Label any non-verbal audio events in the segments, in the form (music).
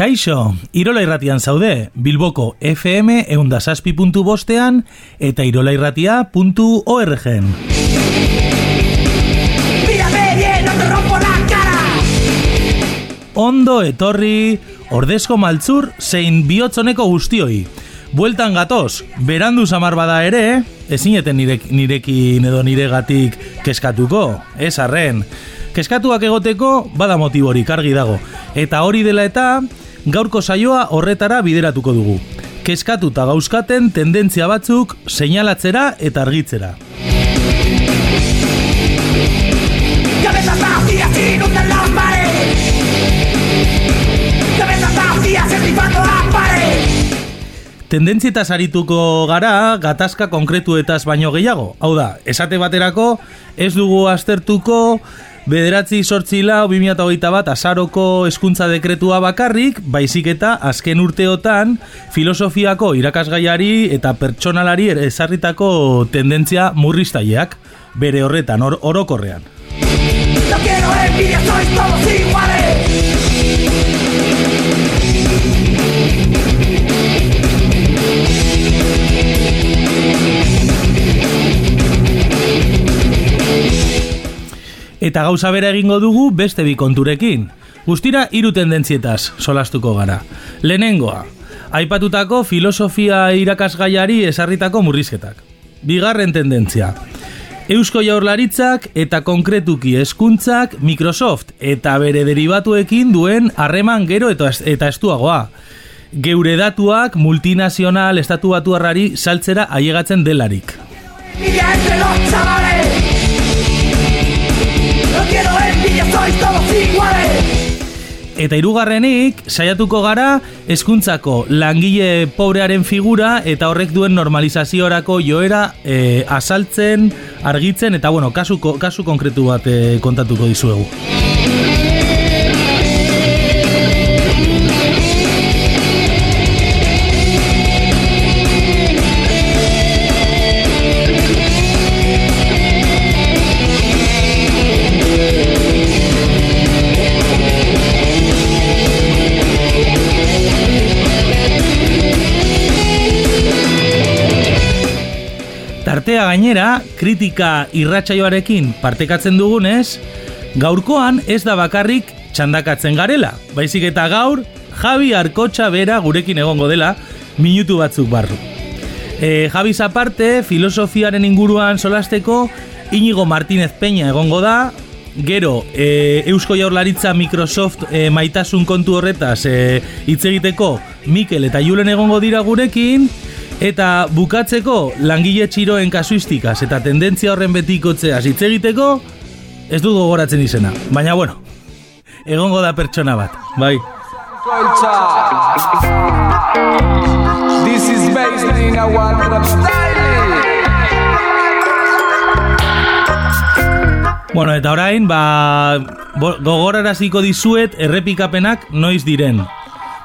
Kaixo, Irola Irratian zaude, Bilboko FM eundasazpi puntu bostean eta irolairratia.orgen. Ondo etorri, ordezko maltzur zein bihotzoneko guztioi. Bueltan gatoz, berandu samar bada ere, ezineten nirek, nirekin edo niregatik keskatuko, ez arren. Keskatuak egoteko bada motiborik argi dago. Eta hori dela eta gaurko saioa horretara bideratuko dugu. Keskatuta gauzkaten tendentzia batzuk seinalatzera eta argitzera. Tendentzita sarituko gara gatazka konkretuetaz baino gehiago. Hau da, esate baterako ez dugu aztertuko Bederatzi sortzi lau, 2008 bat, azaroko eskuntza dekretua bakarrik, baizik eta azken urteotan filosofiako irakasgaiari eta pertsonalari ezarritako tendentzia murriztaileak, bere horretan, or orokorrean. No quiero envidia, sois todos iguales. Eta gauza bera egingo dugu beste bi konturekin. Guztira hiru tendentzietaz solastuko gara. Lehenengoa, aipatutako filosofia irakasgaiari esarritako murrizketak. Bigarren tendentzia, Eusko jaurlaritzak eta konkretuki hezkuntzak Microsoft eta bere derivatuekin duen harreman gero eta, eta estuagoa. Geure datuak multinazional estatu batuarrari saltzera aiegatzen delarik. Eta hirugarrenik saiatuko gara hezkuntzako langile pobrearen figura eta horrek duen normalizaziorako joera e, asaltzen, argitzen eta bueno, kasu, kasu konkretu bat e, kontatuko dizuegu. Gainera, kritika irratsaioarekin partekatzen dugunez, gaurkoan ez da bakarrik txandakatzen garela. Baizik eta gaur, Javi Arkotxa bera gurekin egongo dela, minutu batzuk barru. E, Javi aparte, filosofiaren inguruan solasteko, Inigo Martínez Peña egongo da, gero, e, Eusko Jaurlaritza Microsoft e, maitasun kontu horretaz e, hitz egiteko Mikel eta Julen egongo dira gurekin, Eta bukatzeko langile txiroen kasuistikaz eta tendentzia horren betikotzea hitz egiteko ez du gogoratzen izena. Baina bueno, egongo da pertsona bat, bai. This is based in a one Bueno, eta orain, ba, gogoraraziko dizuet errepikapenak noiz diren.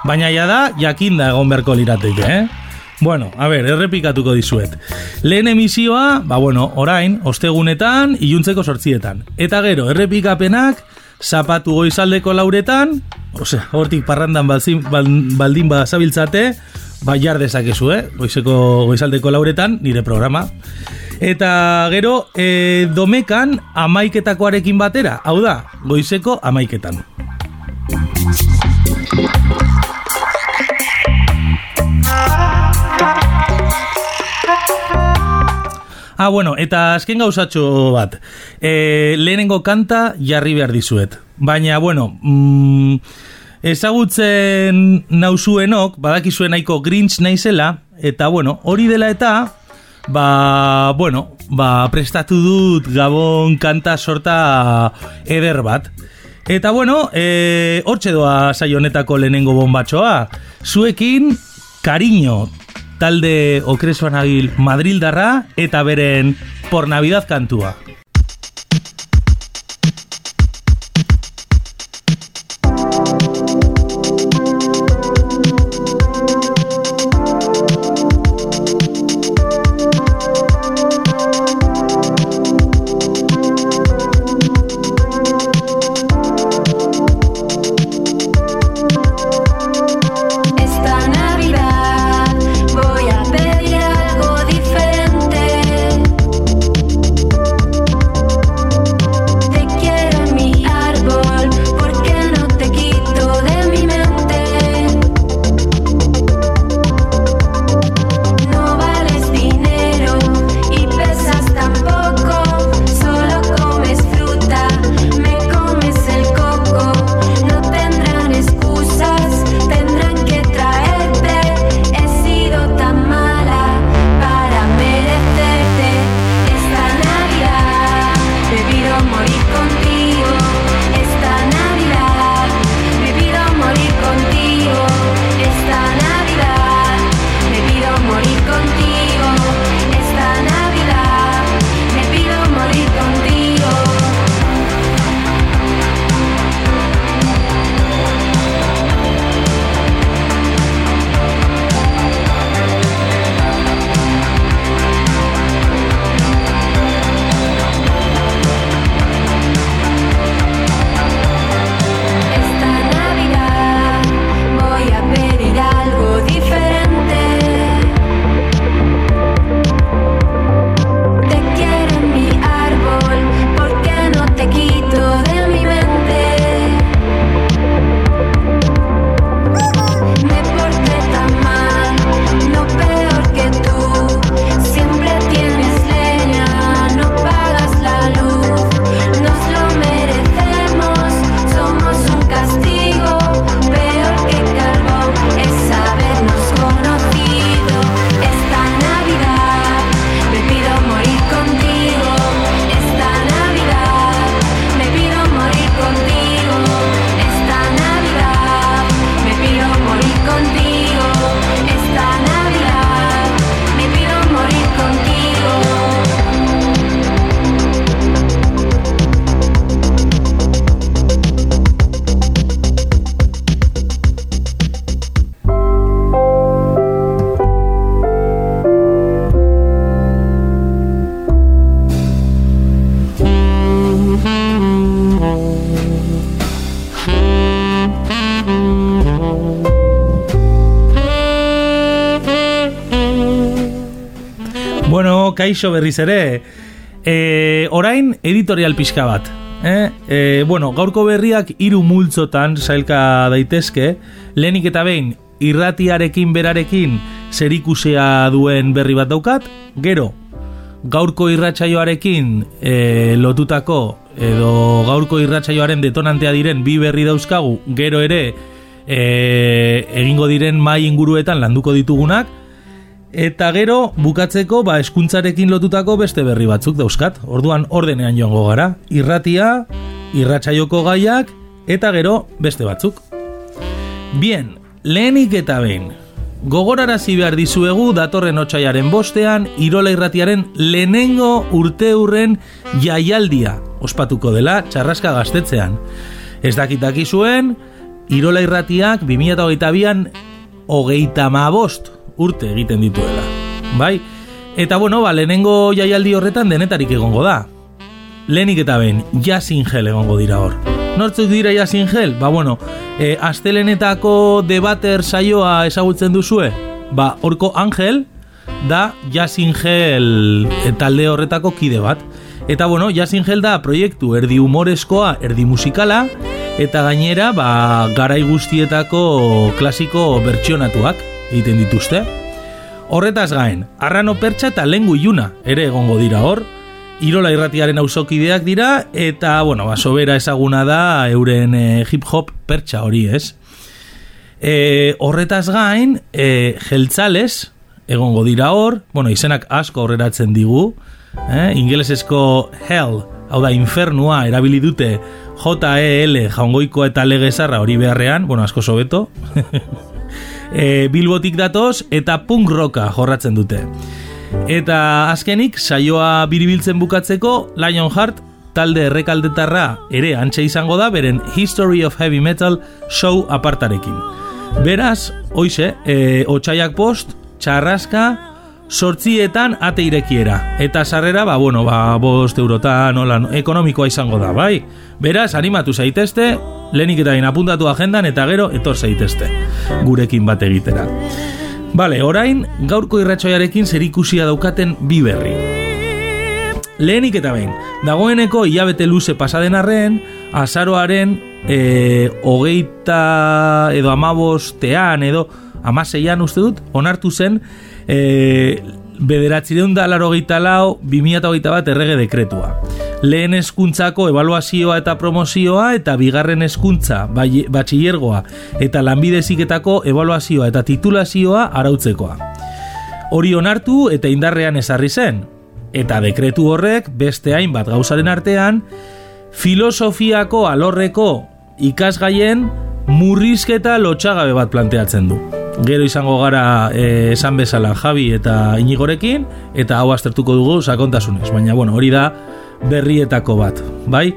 Baina ja da, jakinda egon berko lirateke, eh? Bueno, a ver, errepikatuko dizuet. Lehen emisioa, ba bueno, orain, ostegunetan, iluntzeko sortzietan. Eta gero, errepikapenak, zapatu goizaldeko lauretan, osea, hortik parrandan balzin, baldin ba zabiltzate, ba jardezakezu, eh? Goizeko goizaldeko lauretan, nire programa. Eta gero, e, domekan amaiketakoarekin batera, hau da, goizeko amaiketan. Ah, bueno, eta azken gauzatxo bat. E, lehenengo kanta jarri behar dizuet. Baina, bueno, mm, ezagutzen nauzuenok, badakizuen nahiko grinch naizela, eta, bueno, hori dela eta, ba, bueno, ba, prestatu dut gabon kanta sorta eder bat. Eta, bueno, e, hortxe doa saionetako lehenengo bombatxoa. Zuekin, kariño, talde okresuan agil Madrildarra eta beren por Navidad kantua. Kaixo berriz ere. E, orain, editorial pixka bat. Eh? E, bueno, gaurko berriak hiru multzotan sailka daitezke. Lehenik eta behin, irratiarekin berarekin zerikusea duen berri bat daukat. Gero, gaurko irratsaioarekin e, lotutako edo gaurko irratsaioaren detonantea diren bi berri dauzkagu. Gero ere, e, egingo diren mai inguruetan landuko ditugunak eta gero bukatzeko ba eskuntzarekin lotutako beste berri batzuk dauzkat. Orduan ordenean joango gara. Irratia, irratsaioko gaiak eta gero beste batzuk. Bien, lehenik eta behin. Gogorarazi behar dizuegu datorren otxaiaren bostean Irola irratiaren lehenengo urte hurren jaialdia ospatuko dela txarraska gaztetzean. Ez dakitaki zuen, Irola irratiak 2008an hogeita bost urte egiten dituela. Bai? Eta bueno, ba, lehenengo jaialdi horretan denetarik egongo da. Lehenik eta ben, jasin gel egongo dira hor. Nortzuk dira jasin gel? Ba bueno, e, astelenetako debater saioa ezagutzen duzue? Ba, horko angel da jasin gel e, talde horretako kide bat. Eta bueno, jasin gel da proiektu erdi humoreskoa, erdi musikala, eta gainera ba, garai guztietako klasiko bertsionatuak egiten dituzte. Horretaz gain, arrano pertsa eta lengu iluna ere egongo dira hor, Irola irratiaren auzokideak dira eta bueno, ba, sobera ezaguna da euren e, hip hop pertsa hori, ez? E, horretaz gain, e, jeltzales egongo dira hor, bueno, izenak asko horreratzen digu, eh? ingelesesko hell, hau da infernua erabili dute J-E-L jaungoiko eta legezarra hori beharrean, bueno, asko sobeto. (laughs) e, Bilbotik datoz eta punk rocka jorratzen dute. Eta azkenik, saioa biribiltzen bukatzeko, Lionheart talde errekaldetarra ere antxe izango da beren History of Heavy Metal show apartarekin. Beraz, hoize, e, otxaiak post, txarraska, sortzietan ate irekiera. Eta sarrera, ba, bueno, ba, bost eurotan, hola, ekonomikoa izango da, bai? Beraz, animatu zaitezte, lehenik eta apuntatu agendan, eta gero, etor zaitezte, gurekin bat egitera. Bale, orain, gaurko irratxoiarekin zerikusia daukaten bi berri. Lehenik eta behin, dagoeneko hilabete luze pasaden arren, azaroaren e, hogeita edo amabostean edo amaseian uste dut, onartu zen, e, bederatzireun da laro lau, bat errege dekretua. Lehen eskuntzako evaluazioa eta promozioa eta bigarren eskuntza bai, batxillergoa eta lanbideziketako evaluazioa eta titulazioa arautzekoa. Hori onartu eta indarrean ezarri zen. Eta dekretu horrek beste hainbat gauzaren artean, filosofiako alorreko ikasgaien murrizketa lotxagabe bat planteatzen du gero izango gara e, esan bezala Javi eta Inigorekin eta hau aztertuko dugu sakontasunez, baina bueno, hori da berrietako bat, bai?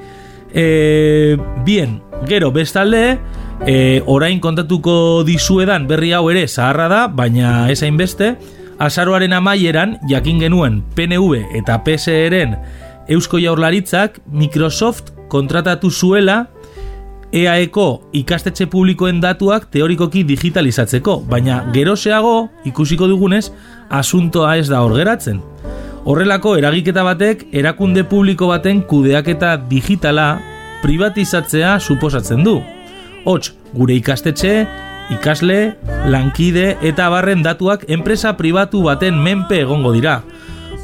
E, bien, gero bestalde e, orain kontatuko dizuedan berri hau ere zaharra da, baina esain beste azaroaren amaieran jakin genuen PNV eta PSR-en Eusko Jaurlaritzak Microsoft kontratatu zuela EAEko ikastetxe publikoen datuak teorikoki digitalizatzeko, baina geroseago ikusiko dugunez asuntoa ez da hor geratzen. Horrelako eragiketa batek erakunde publiko baten kudeaketa digitala privatizatzea suposatzen du. Hots, gure ikastetxe, ikasle, lankide eta barren datuak enpresa pribatu baten menpe egongo dira.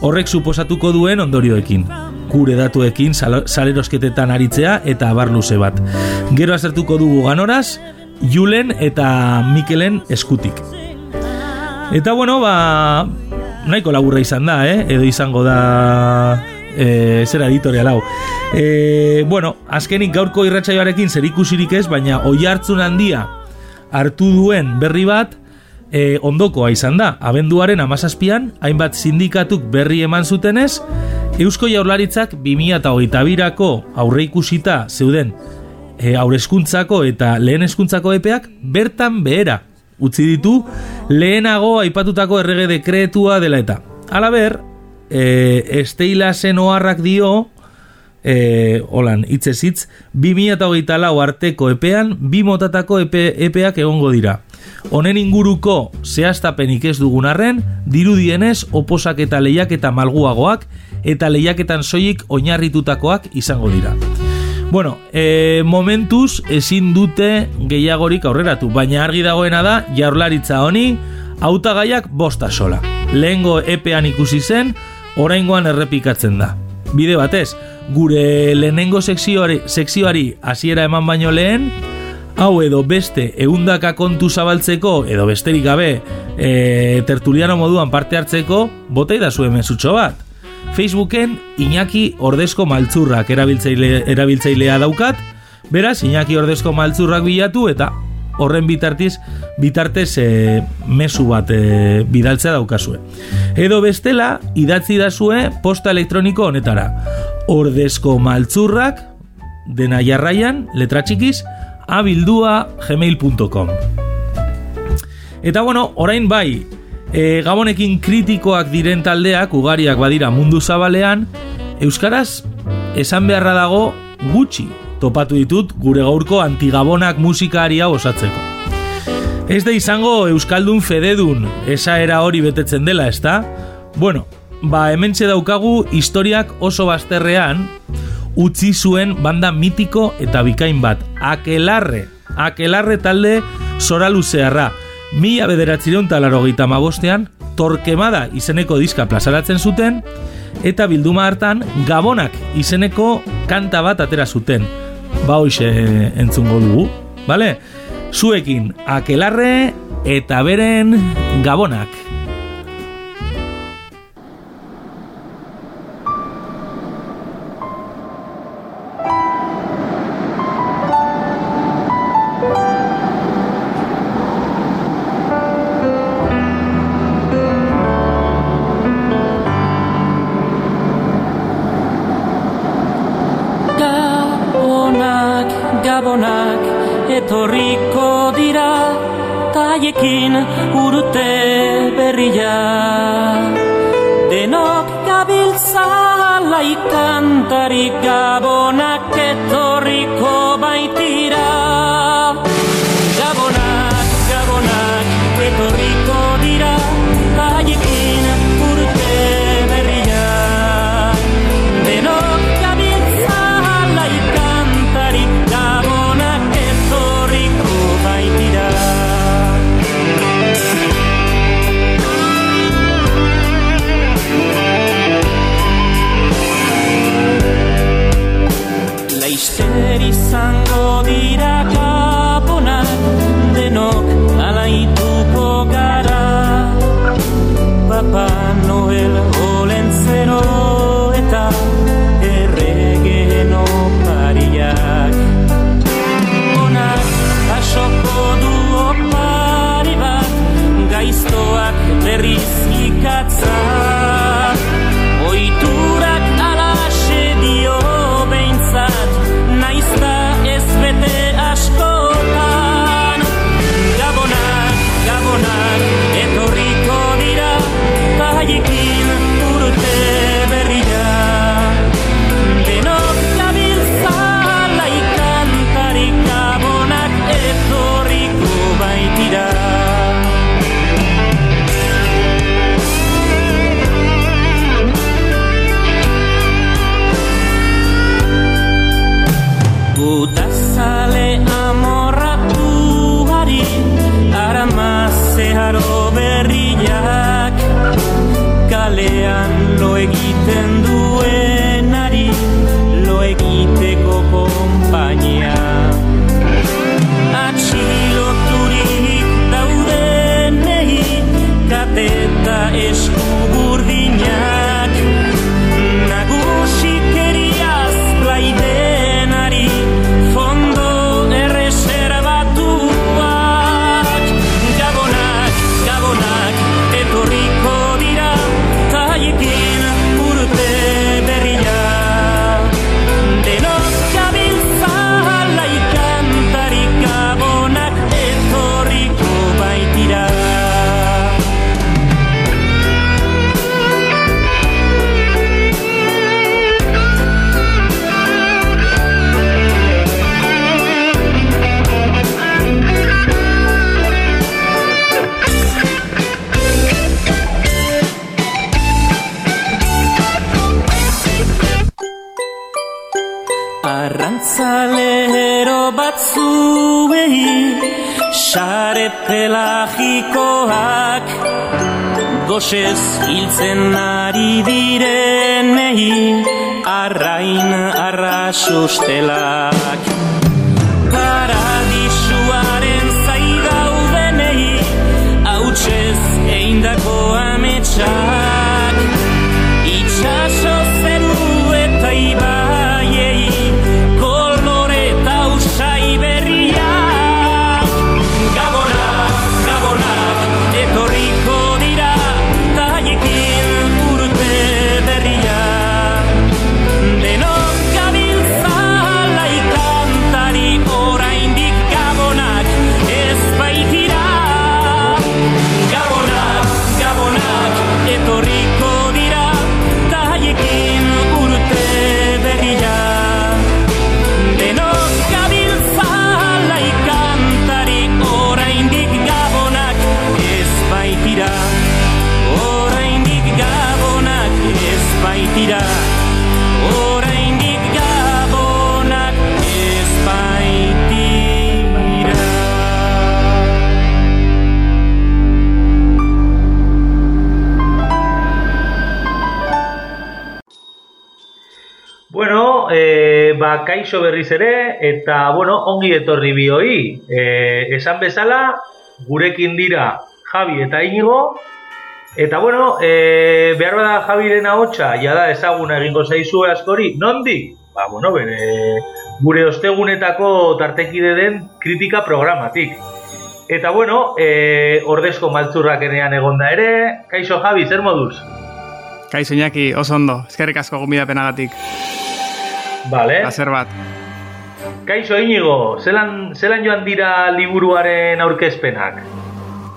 Horrek suposatuko duen ondorioekin gure datuekin salerosketetan aritzea eta abar luze bat. Gero azertuko dugu ganoraz, Julen eta Mikelen eskutik. Eta bueno, ba, nahiko laburra izan da, eh? edo izango da e, zera editorial hau. E, bueno, azkenik gaurko irratsaioarekin zer ikusirik ez, baina oi hartzun handia hartu duen berri bat, e, ondokoa izan da. Abenduaren amazazpian, hainbat sindikatuk berri eman zutenez, Eusko Jaurlaritzak 2008 birako aurre ikusita zeuden e, aurrezkuntzako eta lehen eskuntzako epeak bertan behera utzi ditu lehenago aipatutako errege dekretua dela eta. Alaber, e, esteila zen oharrak dio, e, holan, itzezitz, 2008 lau arteko epean, bi motatako epe, epeak egongo dira. Honen inguruko zehaztapenik ez dugun arren, dirudienez oposak eta lehiak eta malguagoak eta lehiaketan soilik oinarritutakoak izango dira. Bueno, e, momentuz ezin dute gehiagorik aurreratu, baina argi dagoena da jaurlaritza honi hautagaiak bosta sola. Lehengo epean ikusi zen, oraingoan errepikatzen da. Bide batez, gure lehenengo sekzioari, sekzioari hasiera eman baino lehen, hau edo beste eundaka kontu zabaltzeko, edo besterik gabe e, tertuliano moduan parte hartzeko, botei da zuen mezutxo bat. Facebooken Iñaki Ordezko Maltzurrak erabiltzaile, erabiltzailea daukat, beraz Iñaki Ordezko Maltzurrak bilatu eta horren bitartiz bitartez e, mezu bat e, bidaltzea daukazue. Edo bestela idatzi dazue posta elektroniko honetara. Ordezko Maltzurrak dena jarraian letra txikiz abildua gmail.com Eta bueno, orain bai, e, gabonekin kritikoak diren taldeak, ugariak badira mundu zabalean, Euskaraz esan beharra dago gutxi topatu ditut gure gaurko antigabonak musikari hau osatzeko. Ez da izango Euskaldun fededun esaera hori betetzen dela, ezta? Bueno, ba hemen daukagu historiak oso bazterrean, utzi zuen banda mitiko eta bikain bat. Akelarre, akelarre talde zora luzearra. Mila bederatzireun talaro gita mabostean, torkemada izeneko diska plazaratzen zuten, eta bilduma hartan gabonak izeneko kanta bat atera zuten. Ba hoxe entzungo dugu, bale? Zuekin akelarre eta beren gabonak. Kaixo berriz ere, eta, bueno, ongi etorri bioi. E, esan bezala, gurekin dira Javi eta Inigo, eta, bueno, e, behar bada Javiren ahotsa, jada ezaguna egingo zaizue askori, nondi? Ba, bueno, bere, gure ostegunetako tartekide den kritika programatik. Eta, bueno, e, ordezko maltzurrak enean egonda ere, kaixo Javi, zer moduz? Kaixo Iñaki, oso ondo, eskerrik asko gonbidapenagatik. Vale. Placer bat. Kaixo Inigo, zelan, zelan joan dira liburuaren aurkezpenak?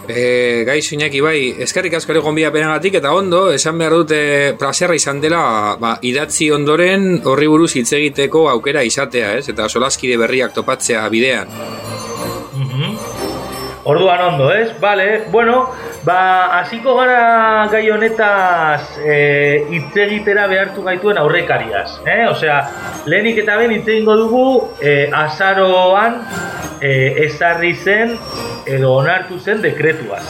E, gai Iñaki bai, eskerrik asko ere gonbidapenagatik eta ondo, esan behar dute plazerra izan dela, ba, idatzi ondoren horri buruz hitz egiteko aukera izatea, ez? Eta solaskide berriak topatzea bidean. Mhm. Orduan ondo, ez? Vale, bueno, ba, hasiko gara gai honetaz e, hitz egitera behartu gaituen aurrekariaz, eh? Osea, lehenik eta ben hitz egingo dugu e, azaroan e, ezarri zen edo onartu zen dekretuaz.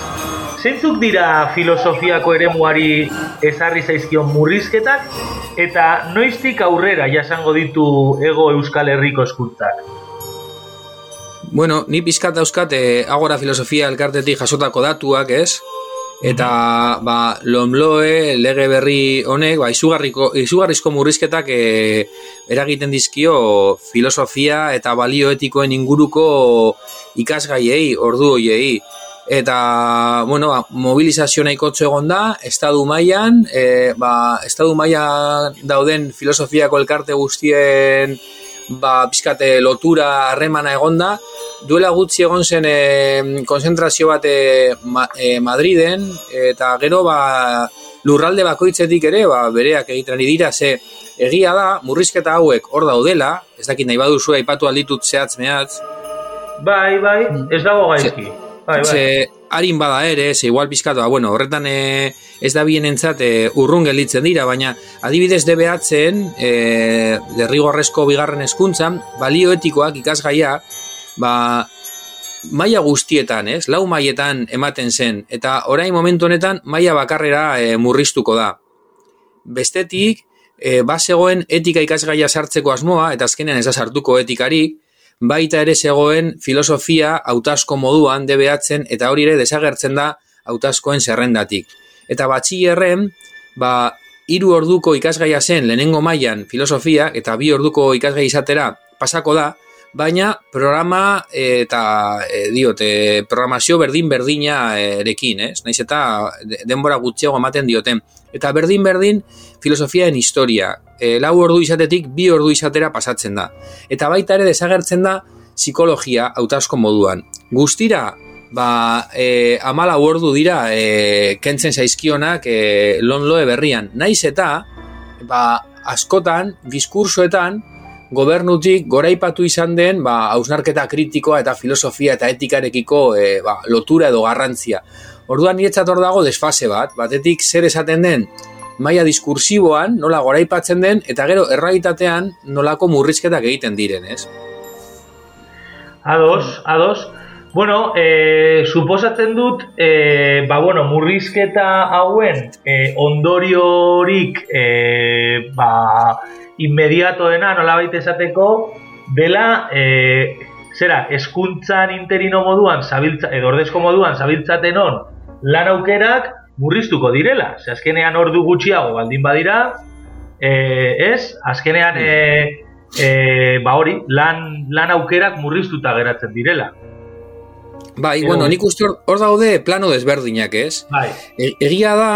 Zeintzuk dira filosofiako eremuari ezarri zaizkion murrizketak eta noiztik aurrera jasango ditu ego Euskal Herriko eskuntzak? Bueno, ni pizkat dauzkat e, agora filosofia elkartetik jasotako datuak, ez? Eta ba, lomloe lege berri honek ba, izugarriko, izugarrizko murrizketak e, eragiten dizkio filosofia eta balio etikoen inguruko ikasgaiei, ordu hoiei. Eta, bueno, ba, mobilizazio nahikotxo egon da, estadu mailan, e, ba, estadu mailan dauden filosofiako elkarte guztien ba, pizkate lotura harremana egonda, duela gutxi egon zen e, konzentrazio bat e, ma, e, Madriden, eta gero ba, lurralde bakoitzetik ere, ba, bereak egiten dira, ze egia da, murrizketa hauek hor daudela, ez dakit nahi baduzu aipatu alditut zehatz mehatz, Bai, bai, ez dago gaizki. Bai, bai. Ze, harin bada ere, ze igual pizkatu, ba, bueno, horretan e, ez da bien entzat e, urrun gelditzen dira, baina adibidez DBH-en, e, derrigorrezko bigarren hezkuntzan balio etikoak ikasgaia, ba, maila guztietan, ez? Lau mailetan ematen zen, eta orain momentu honetan maila bakarrera e, murriztuko da. Bestetik, e, bazegoen etika ikasgaia sartzeko asmoa, eta azkenean ez da sartuko etikarik, baita ere zegoen filosofia hautasko moduan debeatzen eta hori ere desagertzen da hautaskoen zerrendatik. Eta batxillerren, ba, hiru orduko ikasgaia zen lehenengo mailan filosofia eta bi orduko ikasgai izatera pasako da, baina programa eh, eta e, diote programazio berdin berdina erekin, ez? Naiz eta de- denbora gutxiago ematen dioten. Eta berdin berdin filosofiaen historia. E, lau ordu izatetik bi ordu izatera pasatzen da. Eta baita ere desagertzen da psikologia hautasko moduan. Guztira, ba, e, amala ordu dira e, kentzen zaizkionak e, lonloe berrian. Naiz eta, ba, askotan, diskursoetan, gobernutik goraipatu izan den ba, hausnarketa kritikoa eta filosofia eta etikarekiko e, ba, lotura edo garrantzia. Orduan niretzat hor dago desfase bat, batetik zer esaten den maila diskursiboan, nola goraipatzen den, eta gero errealitatean nolako murrizketak egiten diren, ez? Ados, ados. Bueno, e, suposatzen dut, e, ba, bueno, murrizketa hauen e, ondoriorik e, ba, inmediatoena nolabait esateko dela e, zera, eskuntzan interino moduan zabiltza, edo ordezko moduan zabiltzaten on lan aukerak murriztuko direla. Ze azkenean ordu gutxiago baldin badira, e, ez? Azkenean e, e, ba hori, lan, lan aukerak murriztuta geratzen direla. Bai, bueno, nik uste hor daude plano desberdinak, ez? Bai. E, egia da,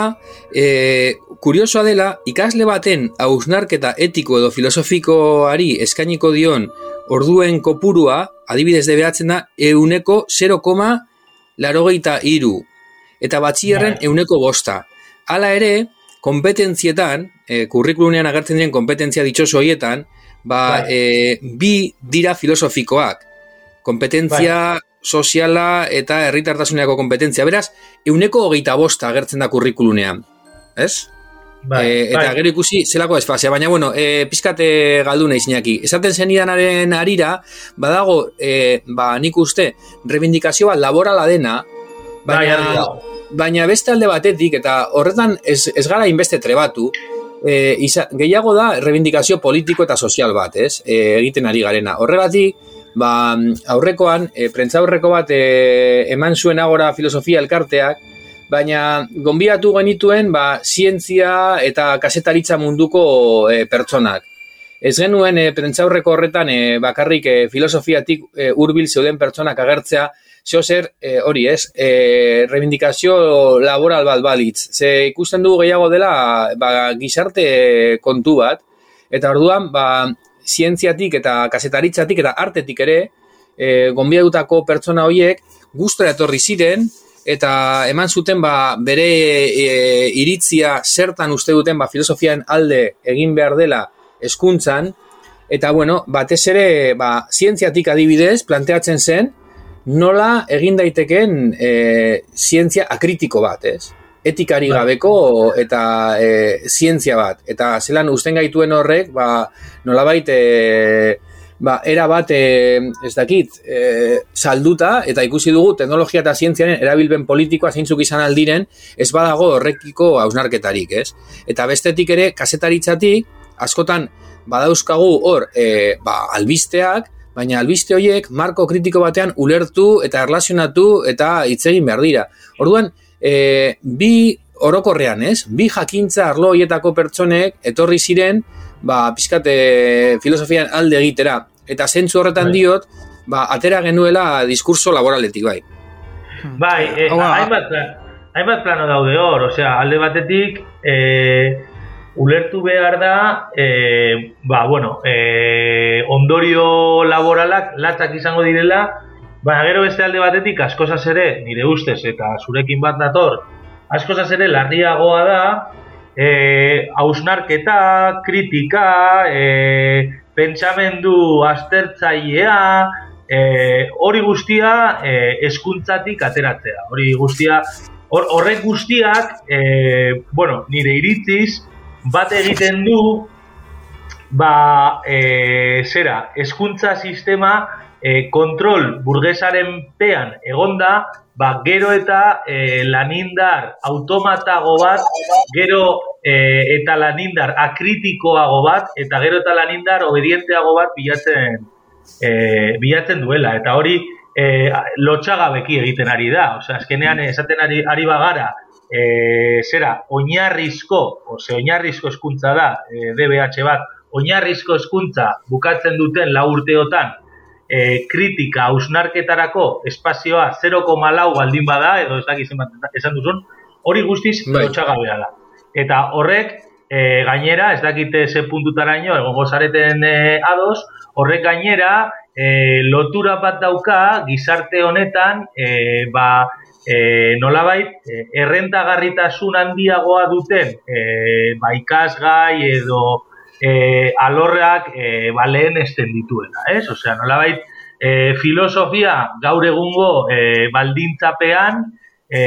e, kuriosoa dela, ikasle baten hausnarketa etiko edo filosofikoari eskainiko dion orduen kopurua, adibidez debeatzen da, euneko 0, larogeita iru, eta batxierren Bai. euneko bosta. Hala ere, kompetentzietan, e, kurrikulunean agertzen diren kompetentzia ditxoso hoietan, ba, Bai. e, bi dira filosofikoak. Kompetentzia soziala eta herritartasunerako kompetentzia. Beraz, euneko hogeita bosta agertzen da kurrikulunean. Ez? Bai, e, eta bai. gero ikusi zelako desfasea, baina bueno, e, pizkate galdu nahi zinaki. Esaten zenidanaren arira, badago, e, ba, nik uste, rebindikazio bat laborala dena, Bai, baina, dago. baina beste alde batetik, eta horretan ez, ez gara inbeste trebatu, e, isa, gehiago da rebindikazio politiko eta sozial bat, ez? E, egiten ari garena. Horregatik, ba, aurrekoan, e, prentza aurreko bat e, eman zuen agora filosofia elkarteak, baina gonbidatu genituen ba, zientzia eta kasetaritza munduko e, pertsonak. Ez genuen e, prentzaurreko horretan e, bakarrik e, filosofiatik e, hurbil zeuden pertsonak agertzea, zeo zer, e, hori ez, e, reivindikazio laboral bat balitz. Ze ikusten dugu gehiago dela ba, gizarte kontu bat, eta orduan, ba, zientziatik eta kasetaritzatik eta artetik ere, e, gonbidatutako pertsona horiek gustora etorri ziren, eta eman zuten ba, bere e, iritzia zertan uste duten ba, filosofian alde egin behar dela eskuntzan, eta bueno, batez ere ba, zientziatik adibidez planteatzen zen, nola egin daiteken e, zientzia akritiko bat, ez? Etikari Bai. gabeko eta e, zientzia bat. Eta zelan usten gaituen horrek, ba, nolabait e, ba, era bat, e, ez dakit, e, salduta, eta ikusi dugu teknologia eta zientziaren erabilben politikoa zeintzuk izan aldiren, ez badago horrekiko hausnarketarik, ez? Eta bestetik ere, kasetaritzatik, askotan badauzkagu hor e, ba, albisteak, baina albiste horiek marko kritiko batean ulertu eta erlazionatu eta hitz egin behar dira. Orduan, e, bi orokorrean, ez? Bi jakintza arlo horietako pertsonek etorri ziren, ba, pizkate filosofian alde egitera. Eta zentzu horretan Bai. diot, ba, atera genuela diskurso laboraletik, bai. Bai, da. hainbat, plan, hainbat plano daude hor, osea, alde batetik, eh, ulertu behar da, eh, ba, bueno, eh, ondorio laboralak latzak izango direla, baina gero beste alde batetik, askozaz ere, nire ustez, eta zurekin bat dator, askozaz ere larriagoa da, eh, hausnarketa, kritika, eh, pentsamendu aztertzailea, eh, hori guztia eh, eskuntzatik ateratzea. Hori guztia, hor, horrek guztiak, eh, bueno, nire iritziz, bat egiten du, ba, eh, zera, eskuntza sistema eh, kontrol burgesaren pean egonda, ba, gero eta eh, lanindar automatago bat, gero eh, eta lanindar akritikoago bat, eta gero eta lanindar obedienteago bat bilatzen, eh, bilatzen duela. Eta hori eh, lotxagabeki egiten ari da. Osea, azkenean esaten ari, ari bagara, eh, zera, oinarrizko, ose, oinarrizko eskuntza da, eh, DBH bat, oinarrizko eskuntza bukatzen duten lau urteotan, e, kritika hausnarketarako espazioa 0,lau baldin bada, edo ez zenbat esan duzun, hori guztiz Bai. lotxagabea da. Eta horrek, e, gainera, ez dakite ze puntutaraino, egongo zareten e, ados, horrek gainera, e, lotura bat dauka gizarte honetan, e, ba, e, nolabait, e, errentagarritasun handiagoa duten e, ba, ikasgai edo e, alorrak e, ba, lehen esten dituela, ez? Osea, nolabait, e, filosofia gaur egungo e, baldintzapean e,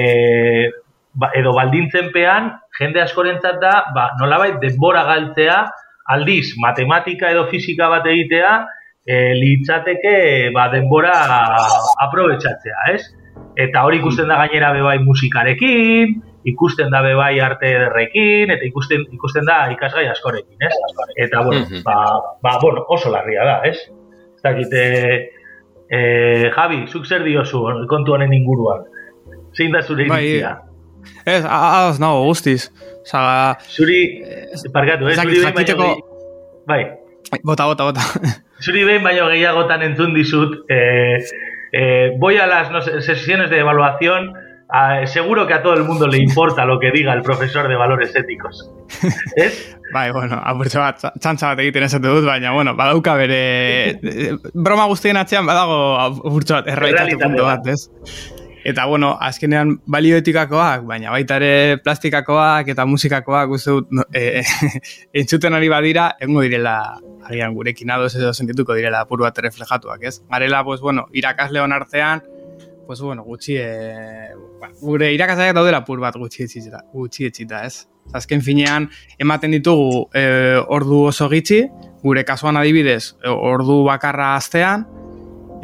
ba, edo baldintzenpean jende askorentzat da ba, nolabait denbora galtzea aldiz matematika edo fisika bat egitea e, litzateke ba, denbora aprobetsatzea, ez? Eta hori ikusten da gainera bebai musikarekin, ikusten da bebai arte ederrekin, eta ikusten, ikusten da ikasgai askorekin, ez? Eta, bueno, Mhm. ba, ba, bueno, oso larria da, ez? Ez dakit, e, e, Javi, zuk zer diozu kontu honen inguruan? Zein da zure Bai, iritzia? Ez, a- ados nago guztiz. Osa, Zuri, parkatu, eh? Zuri jakiteko- Bai, bota, bota, bota. (laughs) zuri behin baino gehiagotan entzun dizut, eh, eh, voy a las no sesiones de evaluación, ah, seguro que a todo el mundo le importa lo que diga el profesor de valores éticos. (laughs) ¿Es? Bai, bueno, apurtxo bat, txa- txantxa bat egiten esate dut, baina, bueno, badauka bere... eh, Broma guztien atzean badago apurtxo bat, errealitate puntu bat. bat, ez? Eta, bueno, azkenean balioetikakoak, baina baita ere plastikakoak eta musikakoak uste dut no, e, (laughs) entzuten ari badira, egongo direla agian gurekin adoz edo sentituko direla apur bat reflejatuak, ez? Garela, pues, bueno, irakasle hon artean, pues, bueno, gutxi, e, ba, gure irakasleak daudela apur bat gutxi etxita, gutxi etxita, ez? Azken finean, ematen ditugu e, ordu oso gitxi, gure kasuan adibidez, e, ordu bakarra astean,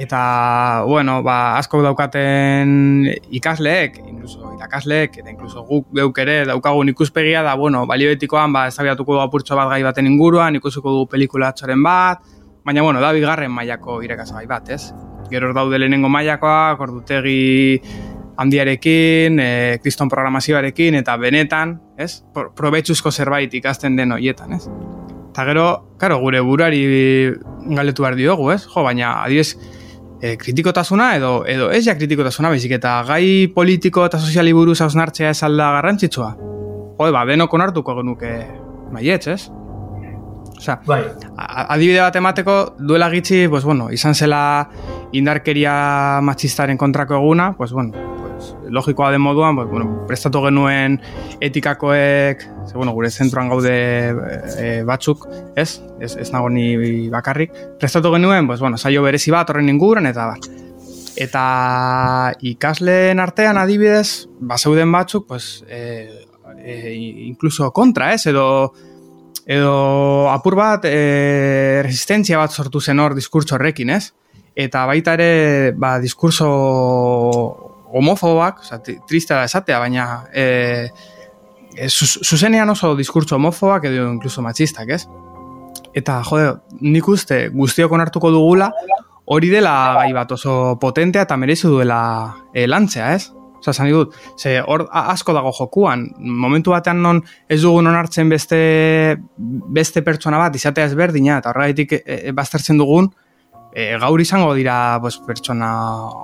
eta, bueno, ba, asko daukaten ikasleek, incluso irakasleek, eta incluso guk geuk ere daukagun ikuspegia da, bueno, balioetikoan, ba, ezabiatuko dugu apurtxo bat gai baten inguruan, ikusiko dugu pelikula txoren bat, baina, bueno, da bigarren mailako irakasgai bat, ez? Gero daude lehenengo mailakoak, ordutegi handiarekin, e, kriston programazioarekin, eta benetan, ez? Pro- Probetxuzko zerbait ikasten den hoietan, ez? Eta gero, karo, gure burari galetu behar diogu, ez? Jo, baina, adibes, e, kritikotasuna edo edo ez ja kritikotasuna, baizik eta gai politiko eta soziali buruz hausnartzea ez alda garrantzitsua. Jo, ba, denok onartuko genuke baietz, ez? Osea, Bai. adibide bat emateko duela gitxi, pues bueno, izan zela indarkeria matxistaren kontrako eguna, pues bueno, pues, logikoa den moduan, pues, bueno, prestatu genuen etikakoek, ze, bueno, gure zentroan gaude e, batzuk, ez? ez? Ez nago ni bakarrik. Prestatu genuen, pues, bueno, saio berezi bat horren inguruan, eta bar. Eta ikasleen artean adibidez, bazeuden batzuk, pues, e, e, incluso kontra, ez? Edo, edo apur bat e, resistentzia bat sortu zen hor diskurtso horrekin, ez? Eta baita ere, ba, diskurso homofobak, oza, tri- tristea da esatea, baina e, e, zu- zuzenean oso diskurtso homofobak edo incluso machistak, ez? Eta, jode, nik uste guztiok onartuko dugula, hori dela gai bat oso potentea eta merezi duela e, lantzea, ez? Osa, zan dut, ze hor asko dago jokuan, momentu batean non ez dugun onartzen beste, beste pertsona bat izatea ezberdina, eta horregaitik e, e, baztertzen dugun, e, gaur izango dira pues, pertsona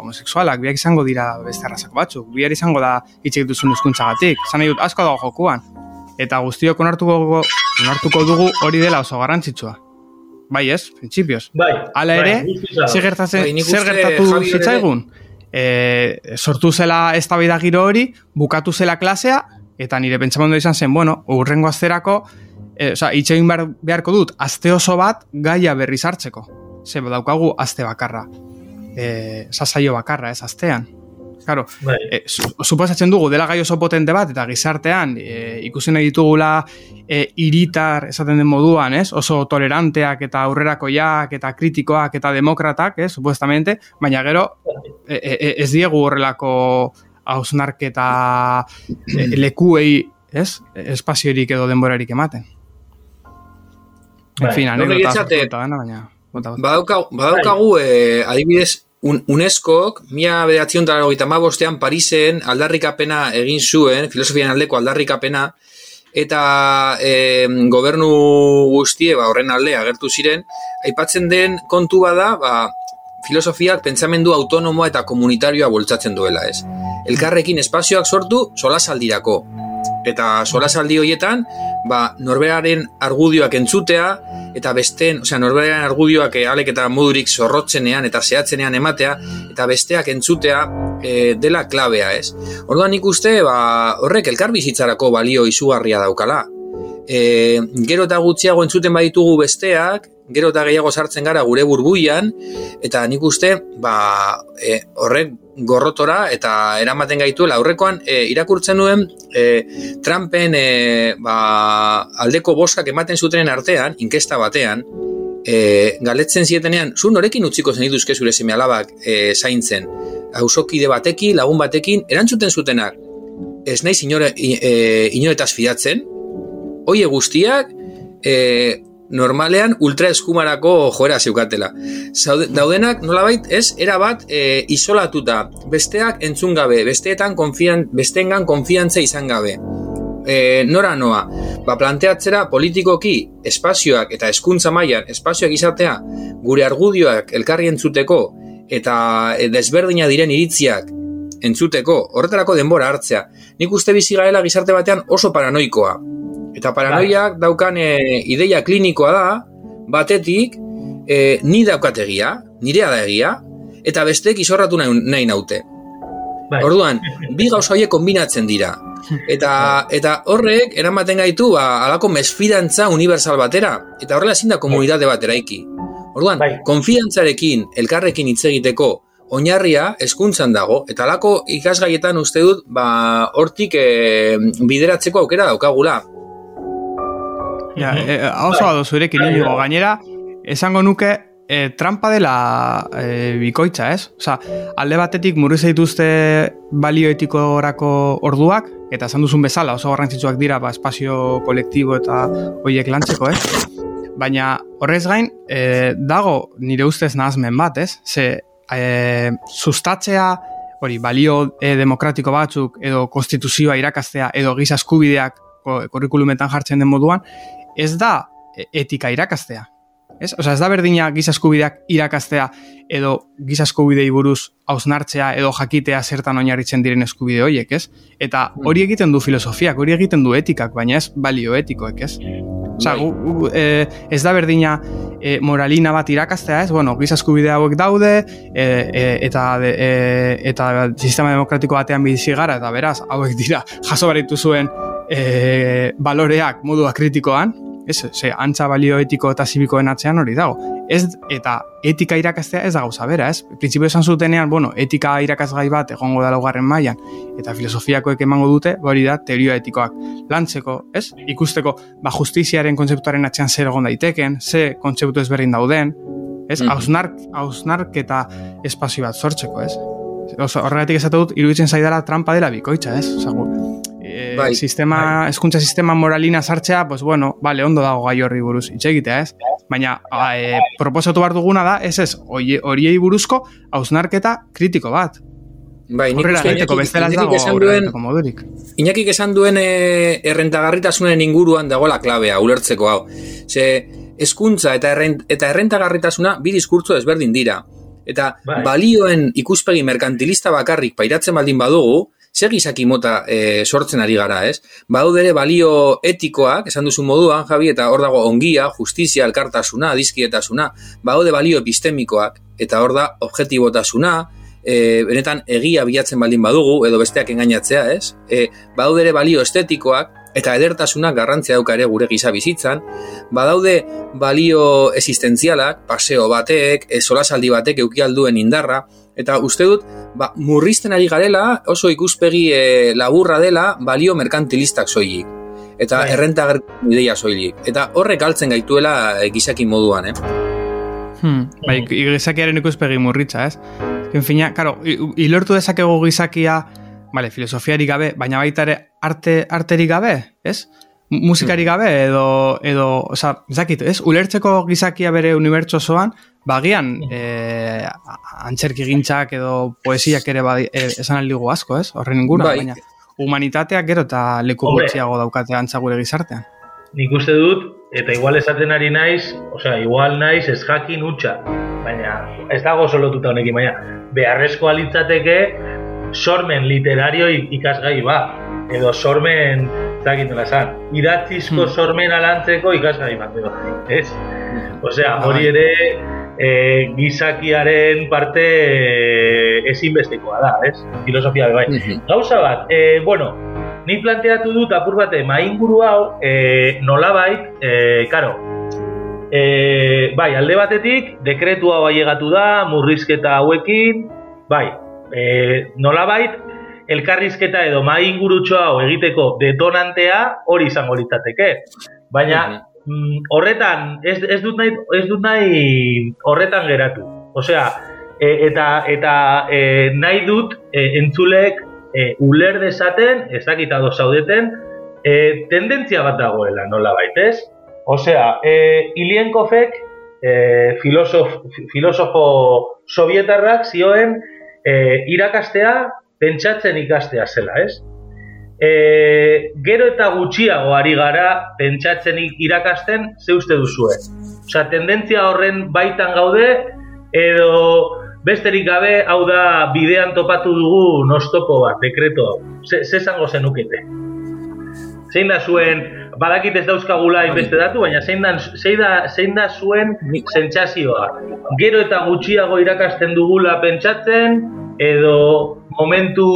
homosexualak, biak izango dira beste arrazako batzuk, bihar izango da hitzik duzun hizkuntzagatik. Zan dut, asko dago jokuan. Eta guztiok onartuko, onartuko dugu hori dela oso garrantzitsua. Bai ez, printzipioz. Bai. Hala ere, bai, zer gertatzen, Bai, zer gertatu ere- zitzaigun? E, sortu zela eztabaida giro hori, bukatu zela klasea, eta nire pentsamendu izan zen, bueno, urrengo azterako, e, oza, itxegin behar, beharko dut, aste oso bat gaia berriz hartzeko. Ze daukagu aste bakarra. E, sasaio bakarra, ez astean. Claro, Bai. e, su, suposatzen dugu dela gai oso potente bat eta gizartean e, ikusi nahi ditugula e, iritar esaten den moduan, ez? Oso toleranteak eta aurrerakoiak eta kritikoak eta demokratak, ez? Supuestamente, baina gero e, e, ez diegu horrelako hausnarketa e, (clears throat) lekuei, ez? Espaziorik edo denborarik ematen. En Bai. fin, No anekdota baina... Badaukagu, badaukagu eh, adibidez, UNESCOk, mila bederatzen dara bostean Parisen aldarrikapena egin zuen, filosofian aldeko aldarrikapena, eta eh, gobernu guztie ba, horren alde agertu ziren, aipatzen den kontu bada, ba, filosofiak pentsamendu autonomoa eta komunitarioa bultzatzen duela, ez? Elkarrekin espazioak sortu solasaldirako. Eta solasaldi horietan, ba, norberaren argudioak entzutea, eta besteen, osea, norberaren argudioak eh, alek eta modurik zorrotzenean eta zehatzenean ematea, eta besteak entzutea eh, dela klabea, ez? Orduan nik uste, ba, horrek elkar bizitzarako balio izugarria daukala. E, gero eta gutxiago entzuten baditugu besteak, gero eta gehiago sartzen gara gure burbuian, eta nik uste, ba, e, horrek gorrotora eta eramaten gaituela. Aurrekoan e, irakurtzen nuen e, Trumpen e, ba, aldeko boskak ematen zutenen artean, inkesta batean, e, galetzen zietenean, zu norekin utziko zen dituzke zure seme alabak e, zaintzen, hausokide batekin, lagun batekin, erantzuten zutenak, ez naiz inore, e, inoretaz fidatzen, hoie guztiak, e, normalean ultra eskumarako joera zeukatela. Daudenak nolabait ez era bat e, isolatuta, besteak entzun gabe, besteetan konfian, besteengan konfiantza izan gabe. E, nora noa, ba planteatzera politikoki espazioak eta eskuntza mailan espazioak izatea gure argudioak elkarri entzuteko eta e, desberdina diren iritziak entzuteko, horretarako denbora hartzea. Nik uste bizi gaela gizarte batean oso paranoikoa. Eta paranoiak bai. daukan e, ideia klinikoa da, batetik, e, ni daukategia, nirea da egia, eta besteek izorratu nahi, nahi naute. Bai. Orduan, (laughs) bi gauza horiek kombinatzen dira. Eta, eta horrek, eramaten gaitu, ba, alako mesfidantza universal batera. Eta horrela ezin da komunitate batera iki. Orduan, bai. konfiantzarekin, elkarrekin hitz egiteko, oinarria eskuntzan dago, eta alako ikasgaietan uste dut, ba, hortik e, bideratzeko aukera daukagula. Ja, e, oso bai. zurekin inigo, gainera, esango nuke, e, trampa dela e, bikoitza, ez? Osa, alde batetik murri zaituzte balio orako orduak, eta esan duzun bezala, oso garrantzitsuak dira, ba, espazio kolektibo eta hoiek lantzeko, ez? Baina, horrez gain, e, dago nire ustez nahazmen bat, ez? Ze, e, sustatzea, hori, balio e, demokratiko batzuk, edo konstituzioa irakastea, edo giza eskubideak kurrikulumetan jartzen den moduan, ez da e, etika irakastea. Ez? Osa, ez da berdina gizaskubideak irakastea edo gizaskubidei buruz hausnartzea edo jakitea zertan oinarritzen diren eskubide horiek, ez? Eta hmm. hori egiten du filosofiak, hori egiten du etikak, baina ez balio etikoek, ez? Osa, gu, gu, e, ez da berdina e, moralina bat irakastea, ez? Bueno, gizaskubide hauek daude e, e, eta, de, e, eta sistema demokratiko batean bizi gara eta beraz, hauek dira jaso baritu zuen e, baloreak modua kritikoan, ez, ze, antza balio etiko eta zibikoen atzean hori dago. Ez, eta etika irakastea ez da gauza bera, ez? Printzipio esan zutenean, bueno, etika irakasgai bat egongo da laugarren mailan eta filosofiakoek emango dute, hori da, teoria etikoak lantzeko, ez? Ikusteko, ba, justiziaren kontzeptuaren atzean zer egon daiteken, ze kontzeptu ezberdin dauden, ez? Mm -hmm. Hausnark eta espazio bat sortzeko, ez? Horregatik esatu dut, iruditzen zaidala trampa dela bikoitza, ez? Zagu, Eh, bai, sistema, bai. eskuntza sistema moralina sartzea, pues bueno, vale, ondo dago gai horri buruz, itxe egitea, ez? Baina, e, proposatu behar duguna da, ez ez, horiei buruzko, hausnarketa kritiko bat. Bai, nik uste inakik esan duen, inakik esan duen e, errentagarritasunen inguruan dagoela klabea, ulertzeko hau. Ze, eskuntza eta, errent, eta errentagarritasuna bi diskurtso ezberdin dira. Eta bai. balioen ikuspegi merkantilista bakarrik pairatzen baldin badugu, zer gizaki mota e, sortzen ari gara, ez? Badaude ere balio etikoak, esan duzu moduan, Javi, eta hor dago ongia, justizia, elkartasuna, dizkietasuna, badaude balio epistemikoak, eta hor da objetibotasuna, e, benetan egia bilatzen baldin badugu, edo besteak engainatzea, ez? E, badaude ere balio estetikoak, eta edertasuna garrantzia dauka ere gure gisa bizitzan, badaude balio existentzialak, paseo batek, solasaldi batek eukialduen indarra, Eta uste dut, ba, murrizten ari garela, oso ikuspegi e, laburra dela, balio merkantilistak soilik. Eta bai. errenta ideia soilik. Eta horrek altzen gaituela e, gizaki moduan, eh? Hmm, bai, gizakiaren ikuspegi murritza, ez? En fina, karo, ilortu dezakegu gizakia, vale, filosofiari gabe, baina baita ere arte, arteri gabe, ez? Musikari gabe, edo, edo, oza, zakit, ez? Ulertzeko gizakia bere unibertso zoan, bagian eh, antzerki gintzak edo poesiak ere badi, e, esan aldigu asko, ez? Horren ingura, bai. baina humanitateak gero eta leku gutxiago daukate antza gure gizartean. Nik uste dut, eta igual esaten ari naiz, osea, igual naiz ez jakin utxa, baina ez dago solotuta honekin, baina beharrezko alitzateke sormen literario ikasgai ba, edo sormen, zakit nola esan, idatzizko hmm. sormen alantzeko ikasgai bat, edo, ez? Osea, hori bai. ere, e, gizakiaren parte e, ezinbestekoa da, ez? Filosofia bai. Gauza bat, e, bueno, ni planteatu dut apur bate mainguru hau, e, nolabait, e, karo, e, bai, alde batetik, dekretua bai egatu da, murrizketa hauekin, bai, e, nolabait, elkarrizketa edo mai ingurutxo hau egiteko detonantea hori izango litzateke. Baina, mm, horretan, ez, ez, dut nahi, ez dut nahi horretan geratu. Osea, e, eta, eta e, nahi dut e, entzulek e, uler desaten, ezakita do zaudeten, e, tendentzia bat dagoela, nola baitez? Osea, e, Ilienkofek, e, filosof, filosofo sovietarrak zioen, e, irakastea pentsatzen ikastea zela, ez? E, gero eta gutxiago ari gara pentsatzen irakasten ze uste duzue. Osa, tendentzia horren baitan gaude, edo besterik gabe, hau da bidean topatu dugu nostopo bat, dekreto ze zango zenukete? Zein da zuen, badakit ez dauzkagula inbeste datu, baina zein da, zein da, zein da zuen sentsazioa. Gero eta gutxiago irakasten dugula pentsatzen, edo momentu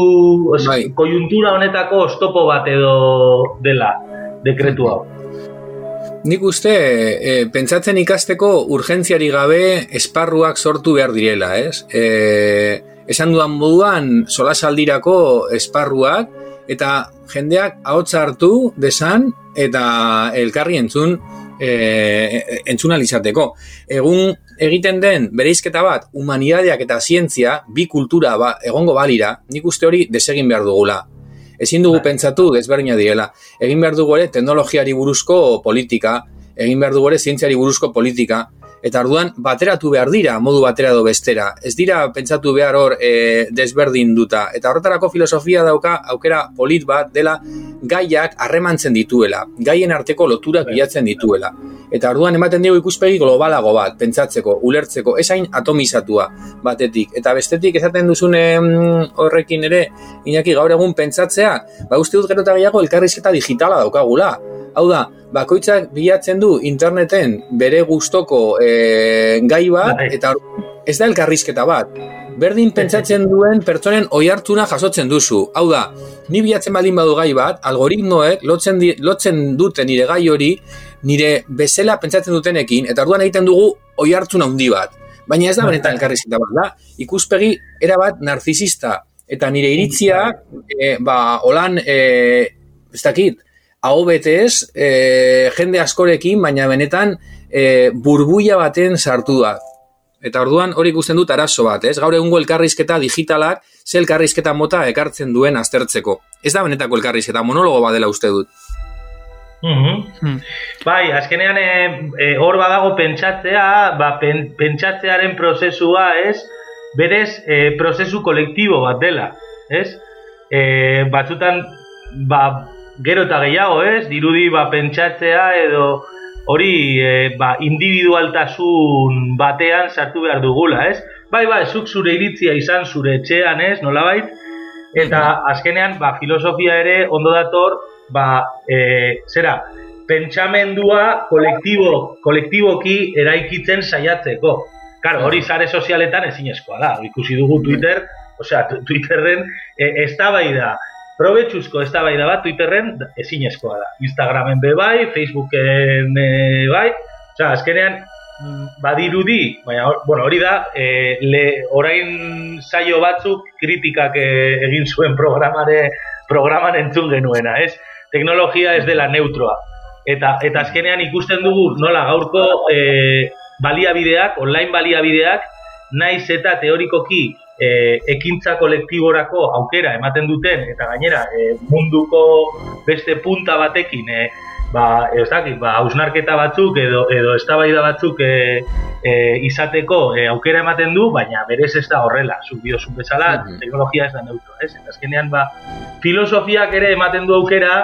os, Bai. kojuntura honetako ostopo bat edo dela dekretu hau. Nik uste, e, pentsatzen ikasteko urgentziari gabe esparruak sortu behar direla, ez? E, esan dudan moduan solasaldirako esparruak, eta jendeak ahotsa hartu desan eta elkarri entzun e, entzun alizateko. Egun egiten den bereizketa bat, humanidadeak eta zientzia, bi kultura ba, egongo balira, nik uste hori desegin behar dugula. Ezin dugu pentsatu desberdina direla. Egin behar dugu ere teknologiari buruzko politika, egin behar dugu ere zientziari buruzko politika, eta orduan bateratu behar dira modu batera edo bestera. Ez dira pentsatu behar hor e, desberdin duta. Eta horretarako filosofia dauka aukera polit bat dela gaiak harremantzen dituela, gaien arteko loturak bilatzen dituela. Eta orduan ematen dugu ikuspegi globalago bat, pentsatzeko, ulertzeko, esain atomizatua batetik. Eta bestetik esaten duzun horrekin ere, inaki gaur egun pentsatzea, ba uste dut gero eta gehiago elkarrizketa digitala daukagula. Hau da, bakoitzak bilatzen du interneten bere gustoko e, gai bat, Bai. eta ez da elkarrizketa bat. Berdin pentsatzen (laughs) duen pertsonen oihartzuna jasotzen duzu. Hau da, ni bilatzen baldin badu gai bat, algoritmoek lotzen, di, lotzen dute nire gai hori, nire bezala pentsatzen dutenekin, eta orduan egiten dugu oihartzun handi bat. Baina ez da benetan elkarrizketa bat, da, ikuspegi erabat narzisista. Eta nire iritzia, e, ba, holan, e, ez dakit, hau betez, e, jende askorekin, baina benetan e, burbuia baten sartu da. Eta orduan hori ikusten dut arazo bat, ez? Gaur egungo elkarrizketa digitalak, ze elkarrizketa mota ekartzen duen aztertzeko. Ez da benetako elkarrizketa, monologo badela uste dut. Mhm. Bai, azkenean e, e, hor badago pentsatzea, ba, pen, pentsatzearen prozesua, ez? Berez, e, prozesu kolektibo bat dela, ez? E, batzutan, ba, gero eta gehiago, ez? Dirudi, ba, pentsatzea edo hori, e, ba, individualtasun batean sartu behar dugula, ez? Bai, bai, zuk zure iritzia izan zure etxean, ez? Nolabait? Eta azkenean, ba, filosofia ere ondo dator, ba, e, zera, pentsamendua kolektibo, kolektiboki eraikitzen saiatzeko. Claro, hori sare sozialetan ezinezkoa da. Ikusi dugu Twitter, osea, Twitterren e, eztabaida, probetxuzko eztabaida bat Twitterren ezinezkoa da. Instagramen be bai, Facebooken e, bai, osea, azkenean mm, badirudi, baina bueno, hori da, e, le, orain saio batzuk kritikak e, egin zuen programare programan entzun genuena, ez? Teknologia ez dela neutroa. Eta, eta azkenean ikusten dugu nola gaurko e, baliabideak, online baliabideak, naiz eta teorikoki e, ekintza kolektiborako aukera ematen duten, eta gainera e, munduko beste punta batekin, e, ba, ez dakit, ba, hausnarketa batzuk edo, edo eztabaida batzuk e, e, izateko e, aukera ematen du, baina berez ez da horrela, zuk diozun bezala, Mhm. teknologia ez da neutro, ez? Eta azkenean, ba, filosofiak ere ematen du aukera,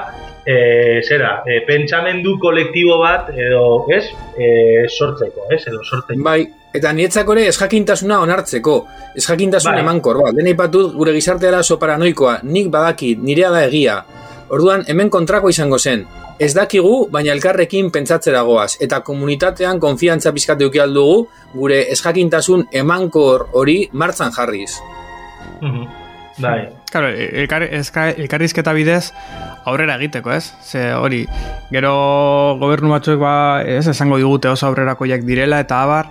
e, zera, e, pentsamendu kolektibo bat, edo, ez? E, sortzeko, ez? Edo sortzeko. Bai, eta nietzako ere esjakintasuna onartzeko, esjakintasun Bai. emankor bat. Dena ipatut gure gizarte arazo paranoikoa, nik badakit, nirea da egia. Orduan, hemen kontrako izango zen. Ez dakigu, baina elkarrekin pentsatzera goaz. Eta komunitatean konfiantza pizkat eduki aldugu, gure esjakintasun emankor hori martzan jarriz. Mhm. Bai. Claro, elkar, elkarrizketa bidez aurrera egiteko, ez? Ze hori, gero gobernu batzuek ba, ez, esango digute oso aurrerakoiak direla eta abar,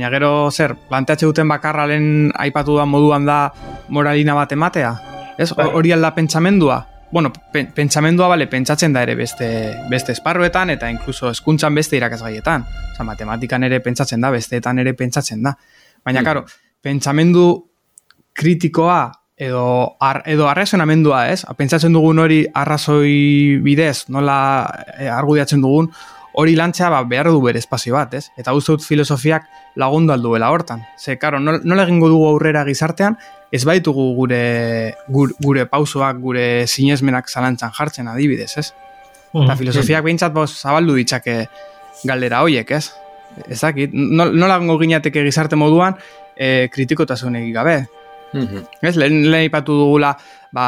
baina gero zer, planteatze duten bakarra lehen aipatu da moduan da moralina bat ematea? Ez? Bai. Hori alda pentsamendua? Bueno, pen, pentsamendua bale, pentsatzen da ere beste, beste esparruetan eta inkluso hezkuntzan beste irakasgaietan. Osa, matematikan ere pentsatzen da, besteetan ere pentsatzen da. Baina, Mm. karo, pentsamendu kritikoa edo ar, edo arrazonamendua, ez? Pentsatzen dugun hori arrazoi bidez, nola eh, argudiatzen dugun, hori lantzea ba, behar du bere espazio bat, ez? Eta uste dut filosofiak lagundu alduela hortan. Ze, karo, nol- nola egingo dugu aurrera gizartean, ez baitugu gure, gure, gure pausoak, gure sinesmenak zalantzan jartzen adibidez, ez? Eta filosofiak behintzat boz zabaldu ditzake galdera hoiek, ez? Ez dakit, nol- nola gongo ginateke gizarte moduan e, kritikotasunik gabe. Mhm. Ez, lehen, lehen ipatu dugula, ba,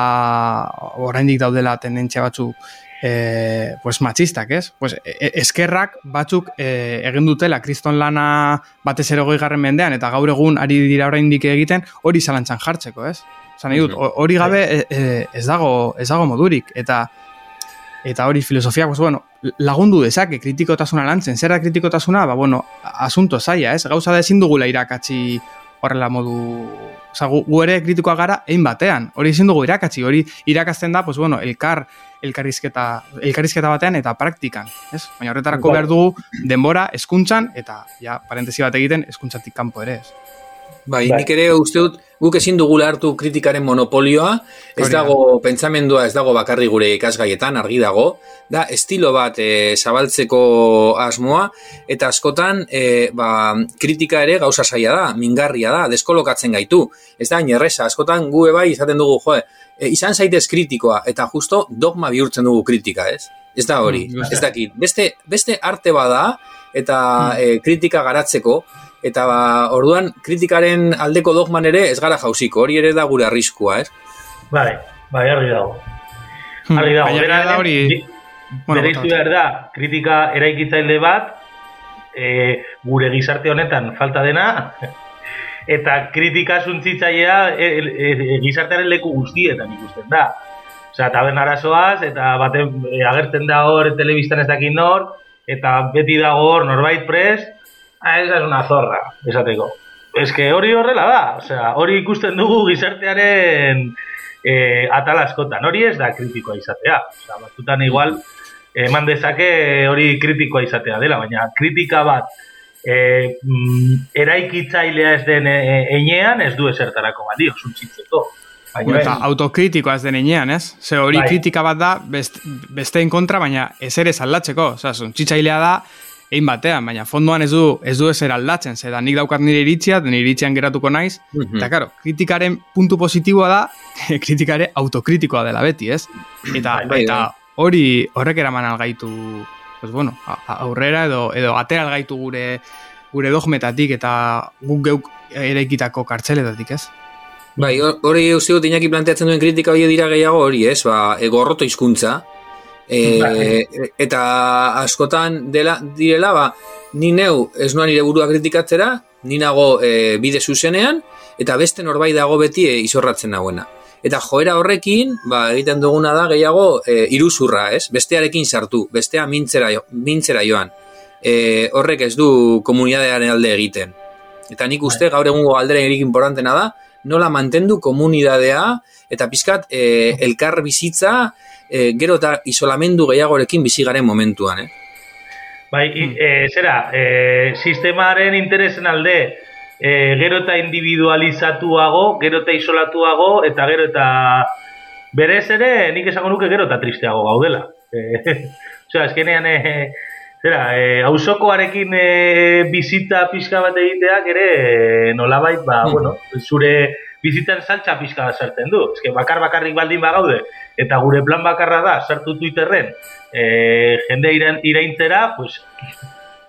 oraindik daudela tendentzia batzuk e, pues matxistak, ez? Pues, e, eskerrak batzuk e, egin dutela kriston lana batez ere hogei garren mendean, eta gaur egun ari dira oraindik egiten hori zalantzan jartzeko, ez? Zan nahi dut, ho- hori gabe e, e, ez, dago, ez dago modurik, eta eta hori filosofia, pues, bueno, lagundu dezake kritikotasuna lantzen. Zer da kritikotasuna? Ba, bueno, asunto zaila, ez? Gauza da ezin dugula irakatsi horrela modu... Osa, gu, gu ere kritikoa gara egin batean. Hori ezin dugu irakatsi. Hori irakasten da, pues, bueno, elkar, elkarrizketa, elkarrizketa batean eta praktikan. Ez? Baina horretarako Bai. behar dugu denbora eskuntzan eta, ja, parentesi bat egiten, eskuntzatik kanpo ere, ez? Bai, Bai. nik ere uste dut guk ezin dugula hartu kritikaren monopolioa, ez Hori da. dago pentsamendua ez dago bakarri gure ikasgaietan, argi dago, da estilo bat e, zabaltzeko asmoa, eta askotan e, ba, kritika ere gauza zaila da, mingarria da, deskolokatzen gaitu. Ez da, inerreza, askotan gu bai izaten dugu, jo, e, izan zaitez kritikoa, eta justo dogma bihurtzen dugu kritika, ez? Ez da hori, Mm, ez dakit. Beste, beste arte bada, eta e, kritika garatzeko, eta ba, orduan kritikaren aldeko dogman ere ez gara jauziko, hori ere da gure arriskua, ez? Bai, bai, argi dago. Argi dago. Baina da hori... Bueno, behar da, kritika eraikitzaile bat, e, gure gizarte honetan falta dena, (laughs) eta kritika suntzitzailea e, e, e, gizartearen leku guztietan ikusten da. Osea, taben arazoaz, eta baten e, agertzen da hor telebistan ez dakit nor, eta beti dago hor norbait prest, ah, esa es una zorra, esateko. Ez que hori horrela da, osea, hori ikusten dugu gizartearen e, atal askotan, hori ez da kritikoa izatea. Osea, batzutan igual eman dezake hori kritikoa izatea dela, baina kritika bat e, mm, eraikitzailea ez den e, enean ez du esertarako balio, suntzitzeko. Baina, Eta autokritikoa ez denean, ez? Ze hori Bai. kritika bat da best, besteen kontra, baina ez ere aldatzeko. Osa, suntzitzailea da, egin batean, baina fondoan ez du, ez du ezer aldatzen. Ze da, nik daukat nire iritzia, nire iritzian geratuko naiz. Mhm. Eta, karo, kritikaren puntu positiboa da, (laughs) kritikare autokritikoa dela beti, ez? Eta, Bai, bai, eta hori horrek eraman algaitu, pues bueno, aurrera edo, edo atera algaitu gure gure dogmetatik eta guk geuk eraikitako kartzeletatik, ez? Bai, hor- hori uste dut Iñaki planteatzen duen kritika hori dira gehiago hori, ez? Ba, e, gorroto hizkuntza. E, eta askotan dela, direla, ba, ni neu ez noa nire burua kritikatzera, ni nago e, bide zuzenean, eta beste norbait dago beti e, izorratzen nagoena. Eta joera horrekin, ba, egiten duguna da gehiago e, iruzurra, ez? Bestearekin sartu, bestea mintzera, mintzera joan. E, horrek ez du komunidadearen alde egiten. Eta nik uste gaur egungo galdera erik importantena da, nola mantendu komunidadea eta pizkat e, elkar bizitza e, gero eta isolamendu gehiagorekin bizi garen momentuan, eh? Bai, i- e, zera, e, sistemaren interesen alde e, gero eta individualizatuago, gero eta isolatuago, eta gero eta berez ere, nik esango nuke gero eta tristeago gaudela. E, (laughs) Osea, eskenean, e, zera, e, auzokoarekin e, bizitza pixka bat egiteak ere e, nolabait, ba, Hmm. bueno, zure bizitzan saltza pixka bat sartzen du. Eske bakar bakarrik baldin bagaude, eta gure plan bakarra da, sartu Twitterren, e, jende irain, iraintzera, pues,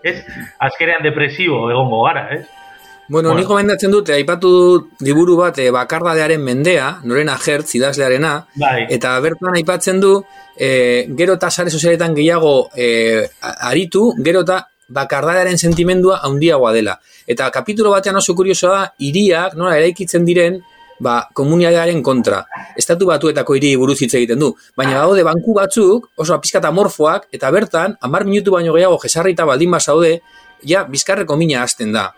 ez, azkenean depresibo egongo gara, ez? Bueno, Bueno. nik gomendatzen dute, aipatu dut liburu bat e, bakardadearen mendea, norena hertz idazlearena, Bai, eta bertan aipatzen du, e, gero eta sare sozialetan gehiago e, aritu, gero eta bakardadearen sentimendua handiagoa dela. Eta kapitulo batean oso kuriosoa da, iriak, nola eraikitzen diren, ba, komunidadearen kontra. Estatu batuetako hiri buruz hitz egiten du. Baina daude banku batzuk, oso pizkata morfoak, eta bertan, hamar minutu baino gehiago jesarrita baldin bazaude, ja, bizkarreko mina hasten da.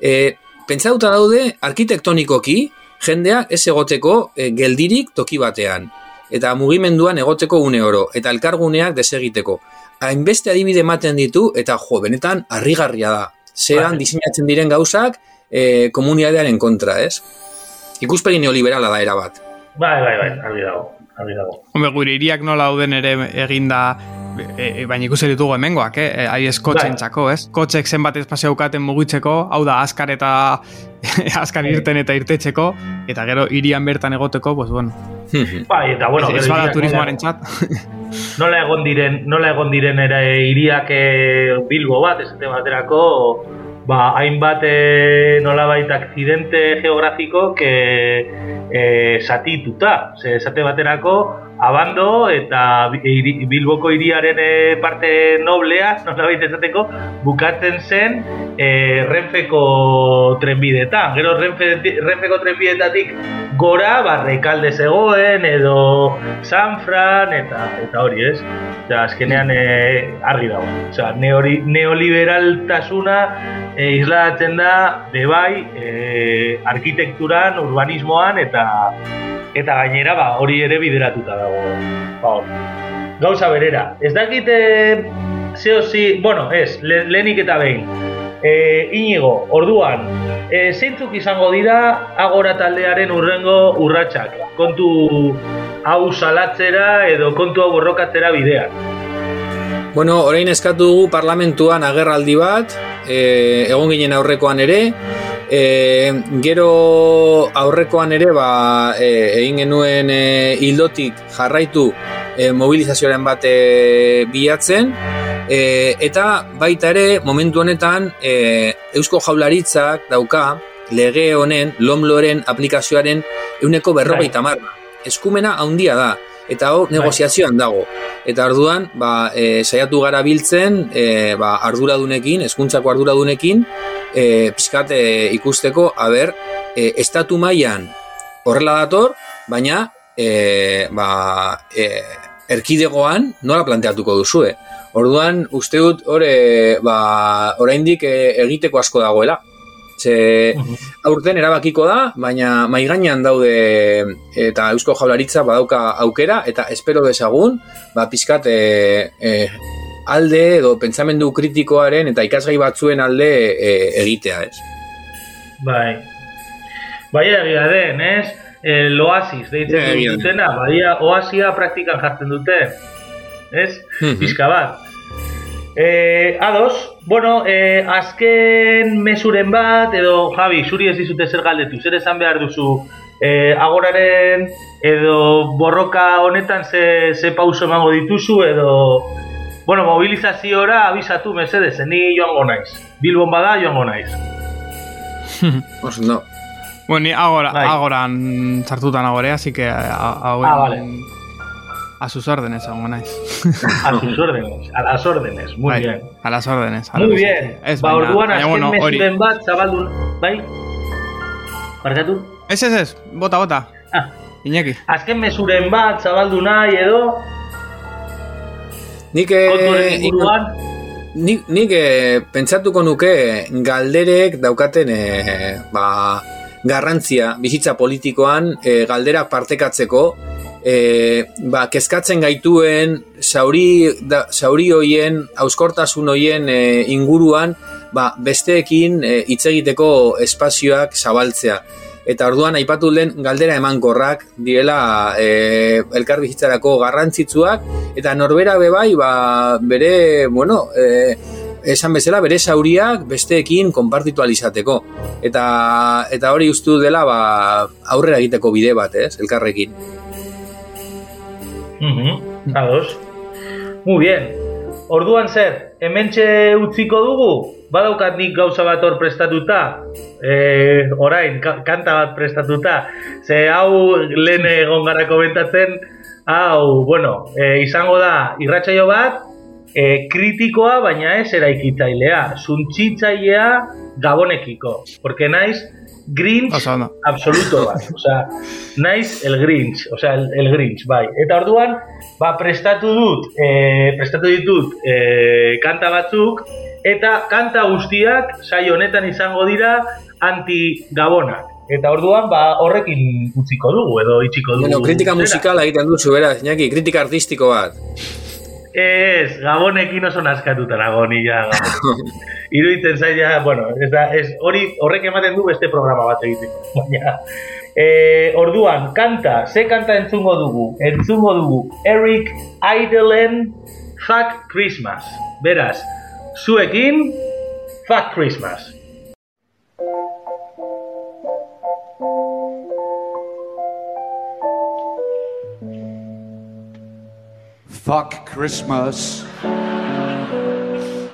E, pentsatuta daude, arkitektonikoki, jendeak ez egoteko e, geldirik toki batean. Eta mugimenduan egoteko une oro, eta elkarguneak desegiteko. Hainbeste adibide ematen ditu, eta jo, benetan, harrigarria da. Zeran diseinatzen diren gauzak, e, komunidadearen kontra, ez? Ikuspegi neoliberala da erabat. Bai, bai, bai, argi dago, argi dago. Hombre, gure iriak nola dauden ere eginda e, e, baina ikusi ditugu hemengoak, eh? E, Adibidez kotxentzako, ez? Kotxek zenbat espazio daukaten mugitzeko, hau da, askar eta (laughs) askar irten eta irtetzeko, eta gero irian bertan egoteko, pues bueno, (laughs) Bai, eta bueno, ez gero bada turismoaren txat. (laughs) nola egon diren, nola egon diren ere hiriak eh, Bilbo bat, esate baterako, ba, hainbat eh, nolabait akzidente geografiko que eh, satituta. Ze, esate baterako, abando eta Bilboko hiriaren eh, parte noblea, (laughs) nolabait esateko, bukatzen zen eh, Renfeko trenbidetan. Gero Renfe, Renfeko trenbidetatik gora, ba, Rekalde zegoen, edo Sanfran, eta eta hori, ez? Osea, azkenean e, argi dago. Osea, neori, neoliberaltasuna e, islatzen da, bebai, e, arkitekturan, urbanismoan, eta eta gainera, ba, hori ere bideratuta dago. Ba. Gauza berera. Ez dakit, e, zeo zi, bueno, ez, le, lehenik eta behin. E, Inigo, orduan, e, zeintzuk izango dira agora taldearen urrengo urratsak? Kontu hau salatzera edo kontu hau borrokatzera bidean. Bueno, orain eskatu dugu parlamentuan agerraldi bat, e, egon ginen aurrekoan ere, e, gero aurrekoan ere, ba, e, egin genuen e, hildotik jarraitu e, mobilizazioaren bat e, bilatzen, e, eta baita ere, momentu honetan, e, Eusko Jaularitzak dauka, lege honen, lomloren aplikazioaren euneko berrogeita marra. Eskumena handia da, eta hor negoziazioan dago. Eta orduan, ba, e, saiatu gara biltzen, e, ba, arduradunekin, hezkuntzako arduradunekin, e, pixkat e, ikusteko, aber, e, estatu mailan horrela dator, baina, e, ba, e, erkidegoan nola planteatuko duzue. Orduan, uste dut, hore, ba, oraindik e, egiteko asko dagoela. Ze, aurten erabakiko da, baina mai gainean daude eta Eusko Jaurlaritza badauka aukera eta espero desagun, ba pizkat e, e, alde edo pentsamendu kritikoaren eta ikasgai batzuen alde e, egitea, ez. Bai. Bai, egia den, ez? E, loasis, deitzen egia den. dutena, bai, oasia praktikan jartzen dute. Ez? Mhm. Pizka bat. E, ados, bueno, e, azken mesuren bat, edo Javi, zuri ez dizute zer galdetu, zer esan behar duzu e, agoraren edo borroka honetan ze, ze pauso emango dituzu, edo bueno, mobilizaziora abisatu mesedez, ni joango naiz. Bilbon bada joango naiz. (laughs) Os, no. Bueno, ni agora, Bai. agoran sartuta nago ere, así que a, a, Ah, vale. A sus órdenes, egongo naiz. A sus órdenes, a las órdenes, muy Bai, bien. A las órdenes. a Muy que bien, Ez, ba, baina- orduan baina, azken bueno, hori. mesuren bat zabaldu, bai? Barkatu? Ez, ez, ez, bota, bota. Ah, Iñaki. azken mesuren bat zabaldu nahi edo Nik, konturen e, inguruan, nik, nik e, pentsatuko nuke galderek daukaten e, ba, garrantzia bizitza politikoan e, galderak partekatzeko e, ba, kezkatzen gaituen zauri, da, zauri hoien, auskortasun hoien e, inguruan ba, besteekin e, hitz egiteko espazioak zabaltzea. Eta orduan aipatu lehen galdera emankorrak direla e, elkar bizitzarako garrantzitsuak eta norbera bebai ba, bere, bueno, e, esan bezala bere zauriak besteekin konpartitu alizateko. Eta, eta hori ustu dela ba, aurrera egiteko bide bat, ez, elkarrekin. Mhm, ados. Muy bien. Orduan zer, hementxe utziko dugu? Badaukat nik gauza bat hor prestatuta? E, orain, ka- kanta bat prestatuta. Ze hau lehen egon gara komentatzen, hau, bueno, e, izango da irratsaio bat, e, kritikoa, baina ez eraikitzailea, suntzitzailea gabonekiko. Porque naiz, Grinch Oso ondo. absoluto bat. Osea, naiz el Grinch, osea, el, el Grinch, bai. Eta orduan, ba, prestatu dut, e, prestatu ditut e, kanta batzuk, eta kanta guztiak saio honetan izango dira anti-gabonak. Eta orduan, ba, horrekin utziko dugu, edo itxiko dugu. Bueno, kritika musikala egiten duzu, beraz, Iñaki, kritika artistiko bat. Ez, gabonekin oso naskatuta nago ni ja. Gabon. (laughs) Iruditzen zaila, bueno, ez da, ez, hori horrek ematen du beste programa bat egiteko. (laughs) Baina, e, orduan, kanta, ze kanta entzungo dugu? Entzungo dugu Eric Idlen Fuck Christmas. Beraz, zuekin, Fuck Christmas. Fuck Christmas.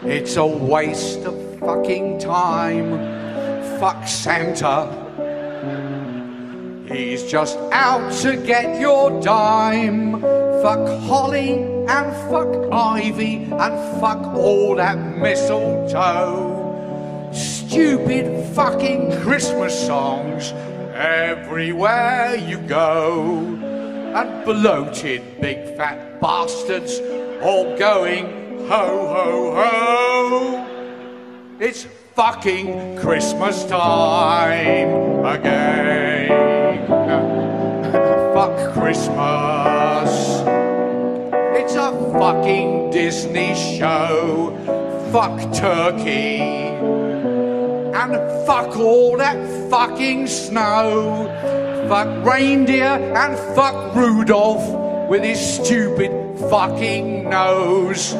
It's a waste of fucking time. Fuck Santa. He's just out to get your dime. Fuck Holly and fuck Ivy and fuck all that mistletoe. Stupid fucking Christmas songs everywhere you go and bloated big fat bastards all going ho ho ho. It's fucking Christmas time again. (laughs) Fuck Christmas. It's a fucking Disney show. Fuck turkey. And fuck all that fucking snow. Fuck reindeer and fuck Rudolph with his stupid fucking nose.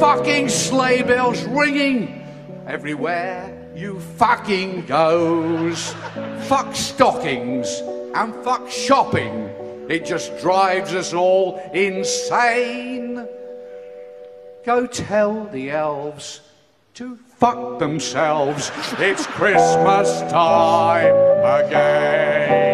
Fucking sleigh bells ringing everywhere you fucking goes. Fuck stockings and fuck shopping. It just drives us all insane. Go tell the elves to fuck themselves. It's Christmas time again.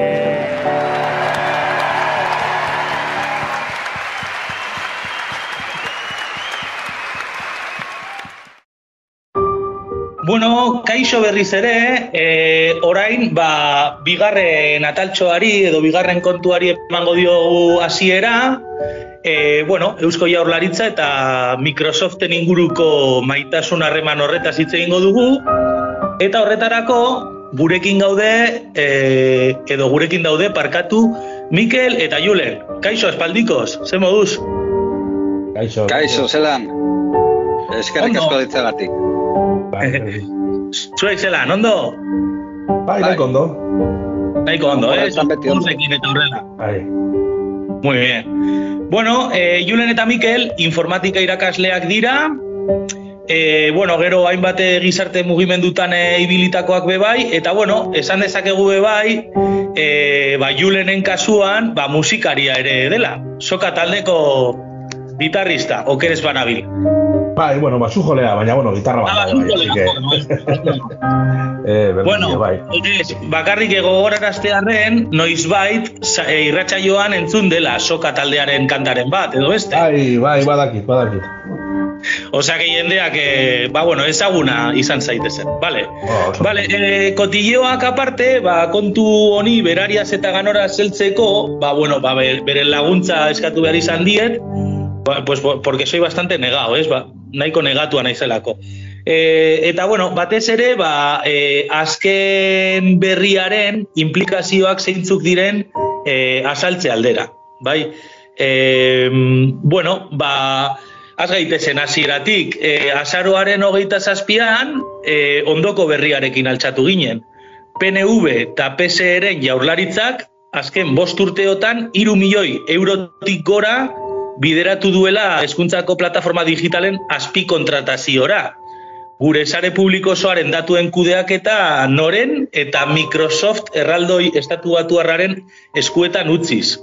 Bueno, kaixo berriz ere, e, orain, ba, bigarren ataltxoari edo bigarren kontuari emango diogu hasiera. E, bueno, Eusko Jaurlaritza eta Microsoften inguruko maitasun harreman horretaz hitz egingo dugu. Eta horretarako, gurekin gaude, e, edo gurekin daude parkatu, Mikel eta Julen. Kaixo, espaldikoz, ze moduz? Kaixo. Kaixo, zelan. Eskerrik asko ditzagatik. Bai, Zuek zelan, ondo? bai, nahiko ondo. Nahiko ondo, eh? Horrekin eta horrela. Bai. Muy bien. Bueno, eh, Julen eta Mikel informatika irakasleak dira. E, bueno, gero hainbat gizarte mugimendutan e, ibilitakoak be bai, eta bueno, esan dezakegu be bai, e, ba, Julenen kasuan, ba, musikaria ere dela. Soka taldeko gitarrista, okeres banabil. Bai, bueno, basu jolea, baina, bueno, gitarra bat. Ah, bai, jolea, que- eh, Bueno, bai. (laughs) ez, bakarrik egogoraraztearen, noizbait sa- e, irratsaioan entzun dela soka taldearen kantaren bat, edo beste. Bai, bai, badakit, badakit. Osea, que jendeak, eh, ba, bueno, ezaguna izan zaitezen, vale. Oh. Vale, eh, kotilleoak aparte, ba, kontu honi berariaz eta ganora zeltzeko, ba, bueno, ba, be- bere laguntza eskatu behar izan diet, ba, pues, porque soy bastante negado, ez, ba, nahiko negatua naizelako. E, eta, bueno, batez ere, ba, e, azken berriaren implikazioak zeintzuk diren e, asaltze aldera, bai? E, bueno, ba, az gaitezen hasieratik, e, azaroaren hogeita zazpian, e, ondoko berriarekin altxatu ginen. PNV eta PSR-en jaurlaritzak, azken bost urteotan, iru milioi eurotik gora bideratu duela hezkuntzako plataforma digitalen azpi kontrataziora. Gure sare publiko osoaren datuen kudeaketa noren eta Microsoft erraldoi estatu batuarraren eskuetan utziz.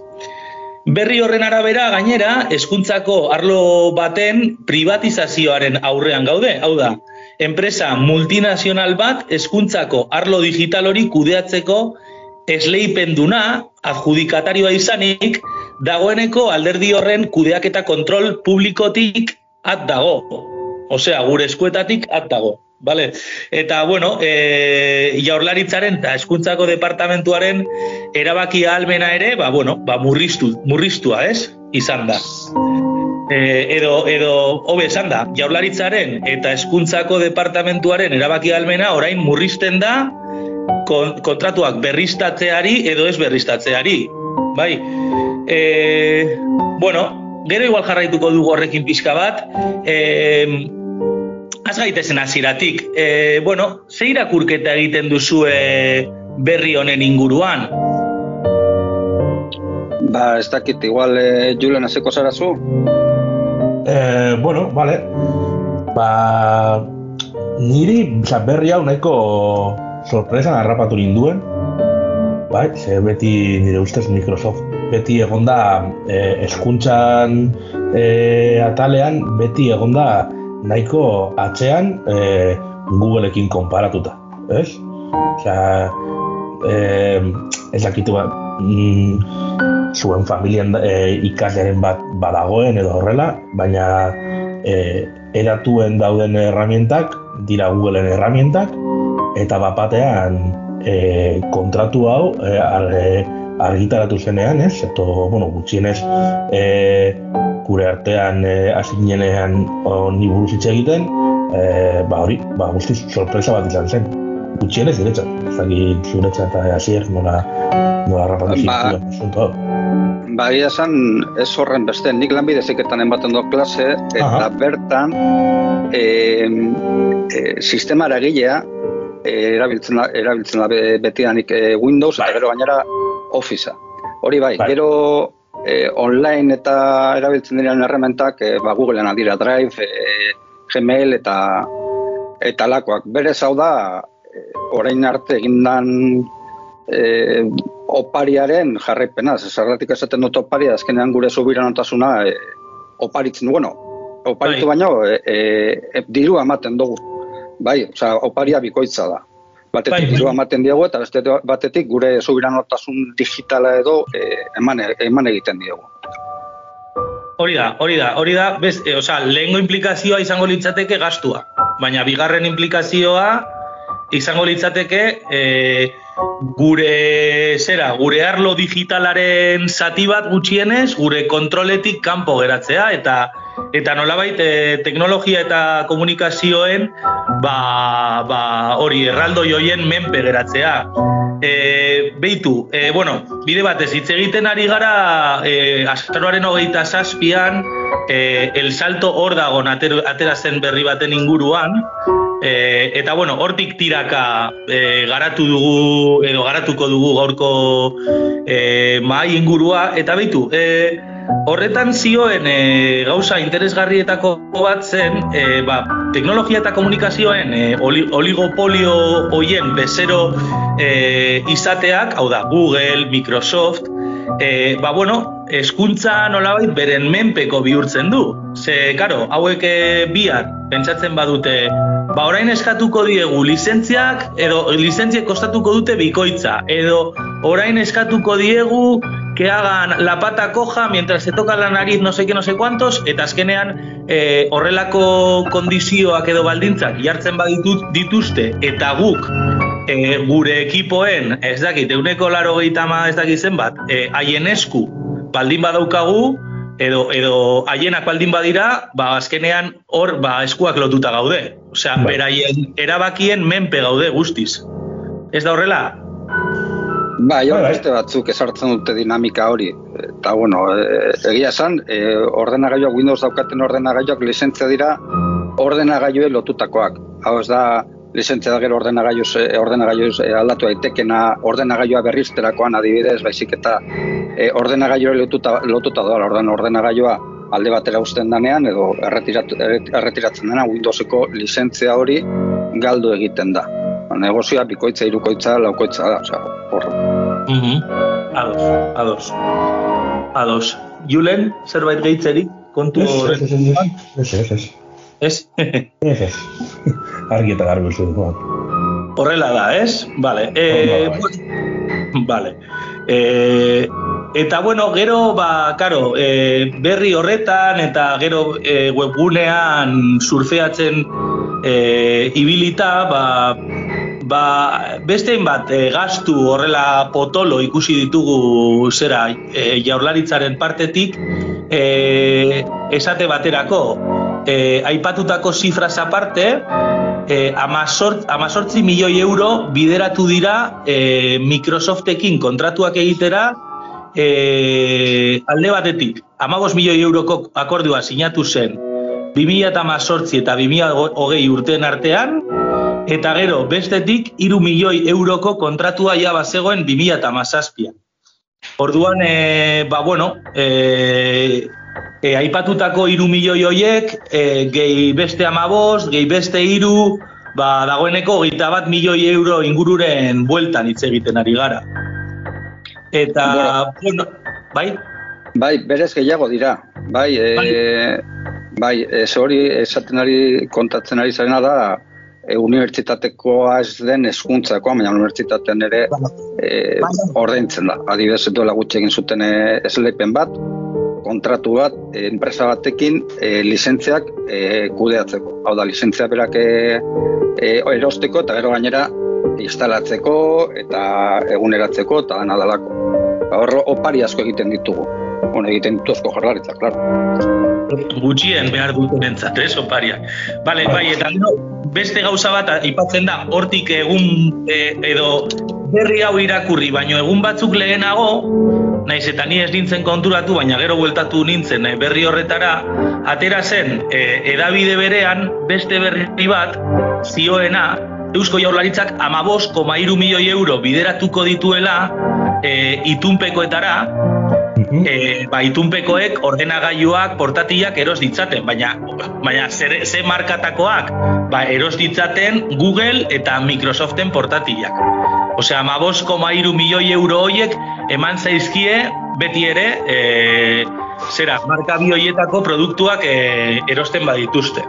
Berri horren arabera, gainera, hezkuntzako arlo baten privatizazioaren aurrean gaude. Hau da, enpresa multinazional bat hezkuntzako arlo digital hori kudeatzeko esleipenduna, adjudikatarioa izanik, dagoeneko alderdi horren kudeaketa kontrol publikotik at dago. Osea, gure eskuetatik at dago. Vale. Eta, bueno, e, jaurlaritzaren eta eskuntzako departamentuaren erabaki ahalmena ere, ba, bueno, ba, murriztu, murriztua, ez? Izan da. E, edo, edo, hobe esan da, jaurlaritzaren eta eskuntzako departamentuaren erabaki ahalmena orain murrizten da kon, kontratuak berriztatzeari edo ez berriztatzeari. Bai. E, bueno, gero igual jarraituko dugu horrekin pixka bat. E, Az gaitezen hasieratik. E, bueno, ze irakurketa egiten duzue berri honen inguruan? Ba, ez dakit, igual e, Julen azeko zara zu? Eh, bueno, vale. Ba, niri oza, berri hau nahiko sorpresa harrapatu ninduen. Bai, ze beti nire ustez Microsoft beti egonda eh, eskuntzan eh, atalean beti egonda nahiko atzean eh, Googleekin konparatuta, ez? Osea, eh, ez dakitu bat, mm, zuen familian e, ikaslearen bat badagoen edo horrela, baina e, eratuen dauden erramientak dira Googleen erramientak eta bapatean e, kontratu hau e, ar, e, argitaratu zenean, ez? Eto, bueno, gutxienez e, gure artean e, hasi ginenean honi buruz hitz egiten, e, ba hori, ba guztiz sorpresa bat izan zen. Diretzat, ez dakit zuretzat eta hasiek nola nola harrapatu Ba- asunto. Ba, esan, ez horren beste, nik lanbide ziketan ematen dut klase, eta Aha. bertan e, e, sistema eragilea e, erabiltzen da, erabiltzen da be- betidanik e, Windows eta gero gainera Officea. Hori bai, Bai. gero e, online eta erabiltzen diren errementak e, ba, Googleen aldira Drive, e, Gmail eta eta lakoak. Berez hau da, orain arte egindan e, opariaren jarraipena, zergatik esaten dut oparia, azkenean gure subiranotasuna e, oparitzen, bueno, oparitu Bai. baino, e, e, e, dirua ematen dugu. Bai, osea, oparia bikoitza da. Batetik Bai, dirua ematen diegu eta beste batetik gure subiranotasun digitala edo e, eman, eman egiten diegu. Hori da, hori da, hori da, bez, e, osea, lehengo implikazioa izango litzateke gastua, baina bigarren implikazioa izango litzateke e, gure zera, gure arlo digitalaren zati bat gutxienez, gure kontroletik kanpo geratzea eta eta nolabait e, teknologia eta komunikazioen ba, ba hori erraldoi hoien menpe geratzea. E, beitu, e, bueno, bide batez hitz egiten ari gara e, azaroaren hogeita zazpian e, el salto hor dagon ater, atera zen berri baten inguruan e, eta bueno, hortik tiraka e, garatu dugu edo garatuko dugu gaurko e, mahai ingurua eta beitu, e, horretan zioen e, gauza interesgarrietako bat zen e, ba, teknologia eta komunikazioen e, oli, oligopolio hoien bezero e, izateak, hau da, Google, Microsoft, e, ba, bueno, eskuntza nolabait beren menpeko bihurtzen du. Ze, karo, hauek e, bihar pentsatzen badute, ba, orain eskatuko diegu lizentziak, edo lizentziak kostatuko dute bikoitza, edo orain eskatuko diegu que hagan la pata coja mientras se toca la nariz no sé qué, no sé cuántos, eta azkenean e, horrelako kondizioak edo baldintzak jartzen baditut dituzte, eta guk e, gure ekipoen, ez dakit, euneko laro gehiatama ez dakit zenbat, e, haien esku baldin badaukagu, edo edo haienak baldin badira, ba azkenean hor ba eskuak lotuta gaude. Osea, Bai. beraien erabakien menpe gaude guztiz. Ez da horrela? Bai, hor Bai, bai. beste batzuk esartzen dute dinamika hori. Eta, bueno, e, egia esan, e, ordenagailuak, Windows daukaten ordenagailuak lizentzia dira ordenagailue lotutakoak. Hau ez da, lizentzia da gero ordenagailuz, e, ordenagailuz e, aldatu daitekena ordenagailua berrizterakoan adibidez, baizik eta e, ordenagailua lotuta, lotuta doa, orden ordenagailua alde batera uzten danean edo erretiratu, erretiratzen dena Windowseko lizentzia hori galdu egiten da. Negozioa bikoitza, hirukoitza, laukoitza da, osea, hor, Mhm. Ados, ados. Ados. Julen, zerbait gehitzerik? Kontu horren? ez, ez, ez, ez, Ez? ez. Argi eta garbi uste dut. Horrela da, ez? Vale. Eh, vale. Eh, eta bueno, gero, ba, karo, eh, berri horretan eta gero eh, webgunean surfeatzen e, ibilita, ba, ba, beste bat e, gastu horrela potolo ikusi ditugu zera e, jaurlaritzaren partetik, e, esate baterako, e, aipatutako zifraz aparte, e, amazort, amazortzi milioi euro bideratu dira e, Microsoftekin kontratuak egitera e, alde batetik, amabos milioi euroko akordioa sinatu zen 2018 eta 2020 urteen artean, eta gero bestetik 3 milioi euroko kontratua ja bazegoen 2017an. Orduan, e, ba, bueno, e, e, aipatutako iru milioi hoiek, e, gehi beste amabos, gehi beste iru, ba, dagoeneko gita bat milioi euro ingururen bueltan hitz egiten ari gara. Eta, bueno, bai? Bai, berez gehiago dira. Bai, e, bai, ez hori esaten ari kontatzen ari zarena da, e, unibertsitatekoa ez den eskuntzakoa, baina unibertsitatean ere e, ordaintzen da. Adibidez, duela gutxi egin zuten e, esleipen bat, kontratu bat, e, enpresa batekin e, lizentziak e, kudeatzeko. Hau da, lizentzia berak e, e, erosteko eta gero gainera instalatzeko eta eguneratzeko eta dana dalako. Ba, Hor, opari asko egiten ditugu. Bueno, egiten ditu asko jarlaritza, klaro. gutxien behar duten entzat, ez, opariak. Bale, bai, eta beste gauza bat aipatzen da, hortik egun e, edo berri hau irakurri, baino egun batzuk lehenago, naiz eta ni ez nintzen konturatu, baina gero bueltatu nintzen eh, berri horretara, atera zen e, edabide berean beste berri bat zioena Eusko Jaurlaritzak amabos koma iru milioi euro bideratuko dituela e, itunpekoetara, e, ba, itunpekoek ordenagailuak, portatilak eros ditzaten, baina, baina zer, ze markatakoak, ba, eros ditzaten Google eta Microsoften portatilak. Osea, amabos koma iru milioi euro hoiek eman zaizkie beti ere, e, zera, marka bi hoietako produktuak e, erosten badituzte.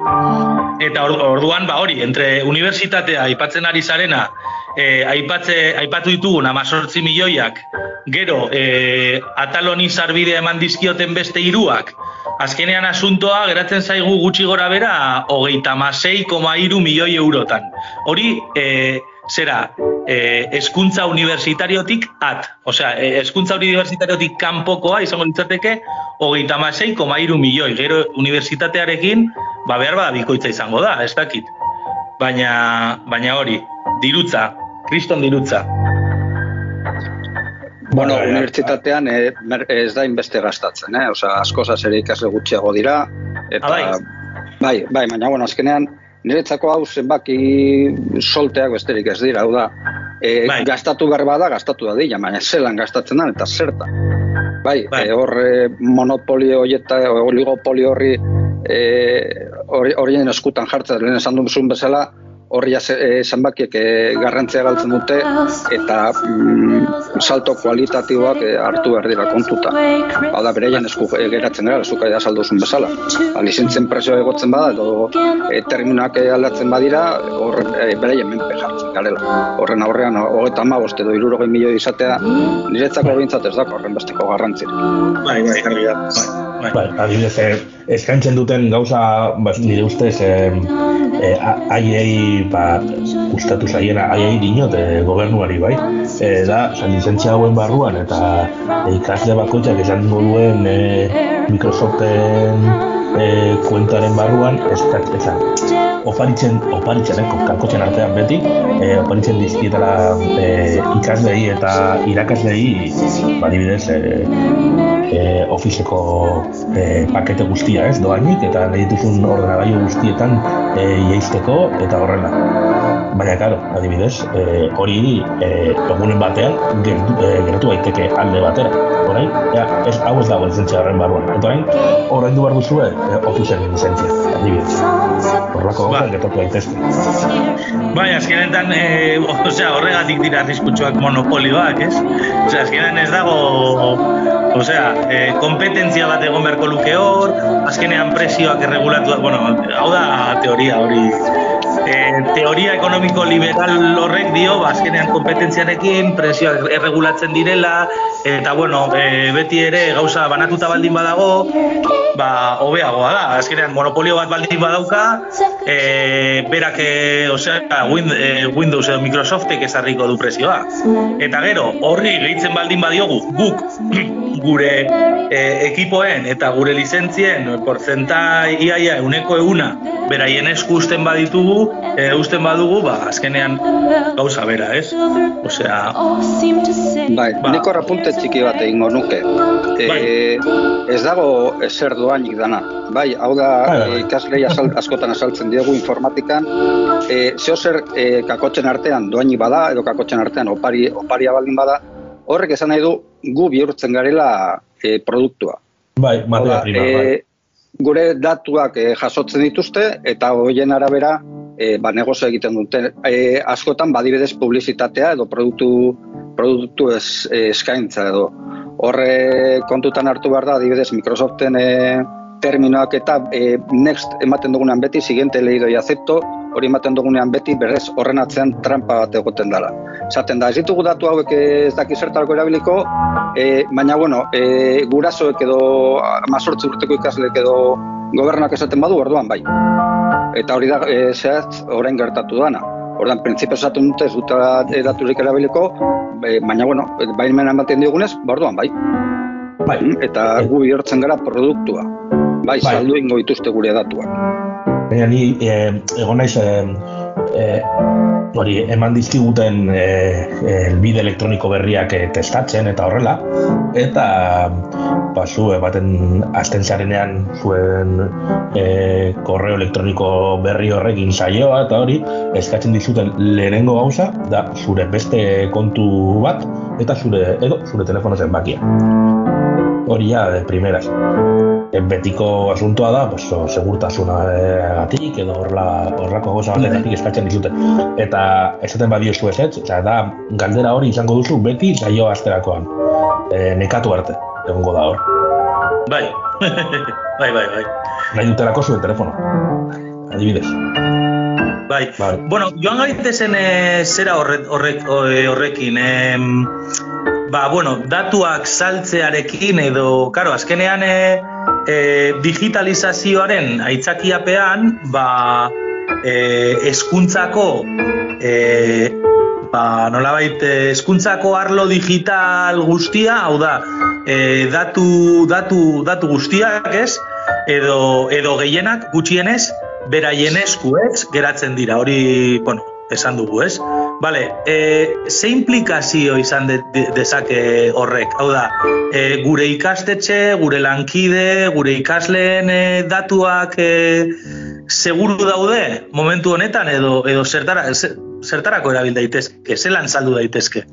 Eta or- orduan, ba hori, entre unibertsitatea aipatzen ari zarena, e, aipatze, aipatu ditugun amazortzi milioiak, gero, e, ataloni zarbidea eman dizkioten beste hiruak, azkenean asuntoa geratzen zaigu gutxi gora bera, hogeita amasei koma iru milioi eurotan. Hori, e, zera, e, eskuntza universitariotik at, osea, eskuntza universitariotik kanpokoa izango litzateke hogeita amasei koma iru milioi, gero unibertsitatearekin, ba behar bada bikoitza izango da, ez dakit. Baina, baina hori, dirutza, kriston dirutza. Bueno, Bai, unibertsitatean mer- ez da inbeste gastatzen, eh? Osea, asko ere ikasle gutxiago dira, eta... Ah, bai? bai, bai, baina, bueno, azkenean, niretzako hau zenbaki solteak besterik ez dira, hau da, e, Bai. gastatu behar bada, gastatu da dira, baina zelan gastatzen da, eta zerta. Bai, Bai. e, hor e, monopolio horieta, oligopolio horri e, hori- horien eskutan jartzen, lehen esan duzun bezala, horri jaz- e, zenbakiek e, garrantzia galtzen dute eta mm, salto kualitatiboak e, hartu behar dira kontuta. Hau da, bereien esku e, geratzen gara, zuka da salduzun bezala. Ba, lizentzien prezioa egotzen bada, edo e, terminoak e, aldatzen badira, hor e, bereien menpe jartzen garela. Horren aurrean, hogeta amabost edo irurogei milioi izatea, niretzako bintzat ez dako horren besteko garrantzirik. Bai, bai, da. Bai, Bai, adibidez, eh, eskaintzen duten gauza, ba, nire ustez, eh, eh, a- haiei, ba, gustatu zaiena, haiei dinot, eh, gobernuari, bai, eh, da, zan, lizentzia hauen barruan, eta eh, ikasle bakoitzak esan duen eh, Microsoften eh, kuentaren barruan, ez da, oparitzen, oparitzen, eh, kankotzen artean beti, eh, oparitzen dizkietara eh, ikaslei eta irakaslei, ba, adibidez, eh, e, ofizeko e, pakete guztia, ez, doainik, eta nahi dituzun ordenagailu guztietan e, jeizteko eta horrela. Baina, karo, adibidez, e, hori e, egunen batean gertu, e, gertu daiteke alde batera. Orain, ja, ez, hau ez dago lizentzia horren barruan. Eta orain, orain du behar duzue e, ofizen lizentzia, adibidez. Horrelako Ba. gertatu daitezke. Bai, azkenetan, e, osea, horregatik dira arriskutsuak monopolioak, ez? Osea, azkenean ez dago, osea, e, kompetentzia bat egon beharko luke hor, azkenean prezioak erregulatu, bueno, hau da teoria hori. E, teoria ekonomiko liberal horrek dio, ba, azkenean kompetentziarekin prezioak erregulatzen direla, eta bueno, e, beti ere gauza banatuta baldin badago, ba, hobeagoa da. Azkenean, monopolio bat baldin badauka, e, berak, e, osea, Win, e, Windows edo Microsoftek ezarriko du presioa. Eta gero, horri gehitzen baldin badiogu, guk, (clears throat) gure e, ekipoen eta gure lizentzien porzentai iaia uneko euna beraien esku usten baditugu, e, usten badugu, ba, azkenean gauza bera, ez? Osea, Bai, Ba. nik hor apunte txiki bat egingo nuke. E, ez dago ezer doainik dana. Bai, hau da Bai, bai, bai. ikaslei azal, askotan azaltzen diegu informatikan, e, zeo zer e, kakotzen artean doainik bada, edo kakotzen artean opari, oparia baldin bada, horrek esan nahi du gu bihurtzen garela e, produktua. Bai, materia prima, e, bai. gure datuak e, jasotzen dituzte eta horien arabera e, ba, negozio egiten dute. E, askotan badibidez publizitatea edo produktu produktu ez, e, eskaintza edo horre kontutan hartu behar da adibidez Microsoften e, terminoak eta e, next ematen dugunean beti siguiente leído y acepto hori ematen dugunean beti berrez horren atzean trampa bat egoten dela. Esaten da, ez ditugu datu hauek ez daki zertarako erabiliko, e, baina bueno, e, gurasoek edo amazortzi urteko ikasleek edo gobernak esaten badu, orduan bai. Eta hori da, e, zehaz, orain gertatu dana. Ordan printzipio esaten dute ez e, daturik erabiliko, e, baina bueno, baimena ematen diogunez, ba orduan bai. Bai. Eta gu bihurtzen gara produktua. Bai, Bai. saldu ingo dituzte gure datuak. Baina ni eh, egon naiz eh, eh, hori eman dizkiguten eh, elbide elektroniko berriak eh, testatzen eta horrela eta ba zu eh, baten hasten zarenean zuen eh, korreo elektroniko berri horrekin saioa eta hori eskatzen dizuten lehenengo gauza da zure beste kontu bat eta zure edo zure telefono zenbakia. Hori ja de primeras. E, betiko asuntoa da, pues, segurtasuna gatik, edo horla, horrako gauza bategatik eskatzen dizute. Eta esaten badiozu ez ez, eta da galdera hori izango duzu beti saio asterakoan. E, nekatu arte, egongo da hor. bai, (laughs) bai, bai, bai. Nahi dutelako zuen telefono. Adibidez. Bai. Bai. Bueno, joan gaitezen e, zera horre, horrek, o- horrekin. em, ba, bueno, datuak saltzearekin edo, karo, azkenean e, e, digitalizazioaren aitzakiapean, ba, e, eskuntzako, e, ba, nolabait, eh, hezkuntzako arlo digital guztia, hau da, e, datu, datu, datu guztiak, ez? Edo, edo gehienak gutxienez, beraien esku, ez? Geratzen dira, hori, bueno, esan dugu, ez? Bale, e, ze implikazio izan de, de- dezake horrek? Hau da, e, gure ikastetxe, gure lankide, gure ikasleen e, datuak e, seguru daude momentu honetan edo edo zertara, ze- zertarako erabil daitezke, zelan saldu daitezke?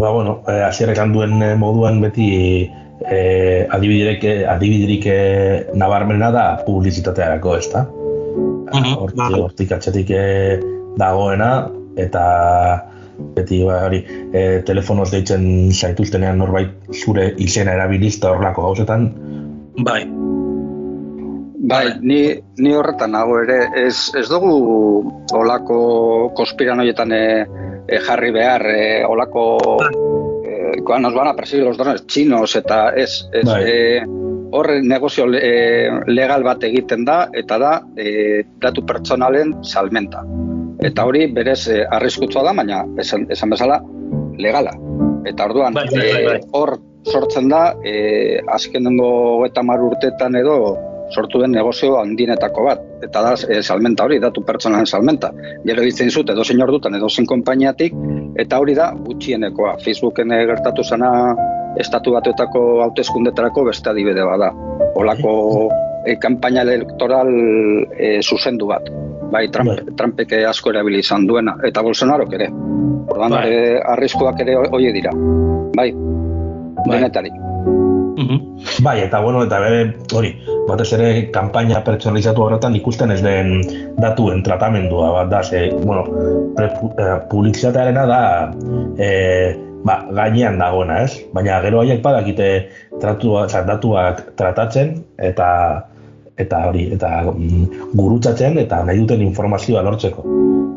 Ba, bueno, esan duen eh, moduan beti adibiderik, adibiderik eh, nabarmena da publizitatearako, ez? Hortik, Bai. hortik atxetik eh, dagoena, eta beti ba, hori, eh, telefonoz deitzen zaituztenean norbait zure izena erabiliz eta horrelako gauzetan, Bai. Bai, ni, ni horretan nago ere, ez, ez dugu olako konspiranoietan e, e, jarri behar, e, olako e, koan nos van a perseguir los drones chinos eta ez, ez Bai. e, horre negozio le- e, legal bat egiten da eta da e, datu pertsonalen salmenta. Eta hori berez e, arriskutsua da, baina esan, esan bezala legala. Eta orduan, Bai, bai, bai, bai. e, hor sortzen da, e, azkenengo eta mar urtetan edo sortu den negozio handienetako bat. Eta da, e, salmenta hori, datu pertsonalen salmenta. Gero ditzen zut, edo zein ordutan, edo zein konpainiatik, eta hori da gutxienekoa. Facebooken eh, gertatu zena estatu batuetako hauteskundetarako beste adibide bada. Olako e, kanpaina elektoral e, zuzendu bat. Bai, Trump, Bai. Trumpek eh, asko erabili izan duena, eta Bolsonarok ere. Orduan, Bai. arriskuak ere hoie dira. Bai, Bai. Denetari. Bai, eta bueno, eta bere, hori, batez ere kanpaina pertsonalizatu horretan ikusten ez den datuen tratamendua bat da, ze, bueno, eh, publizitatearena da, e, ba, gainean dagoena, ez? Baina gero haiek badakite tratua, oza, datuak tratatzen eta eta hori, eta mm, gurutzatzen eta nahi duten informazioa lortzeko.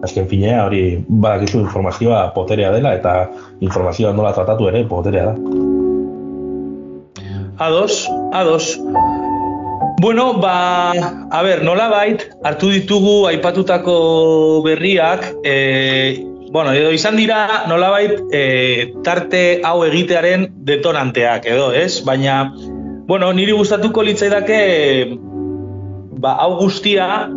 Azken finea hori badakizu informazioa poterea dela eta informazioa nola tratatu ere poterea da. Ados, ados. Bueno, ba, a ber, nola bait, hartu ditugu aipatutako berriak, e, bueno, edo izan dira nolabait e, tarte hau egitearen detonanteak, edo, ez? Baina, bueno, niri gustatuko litzaidake ba, hau guztia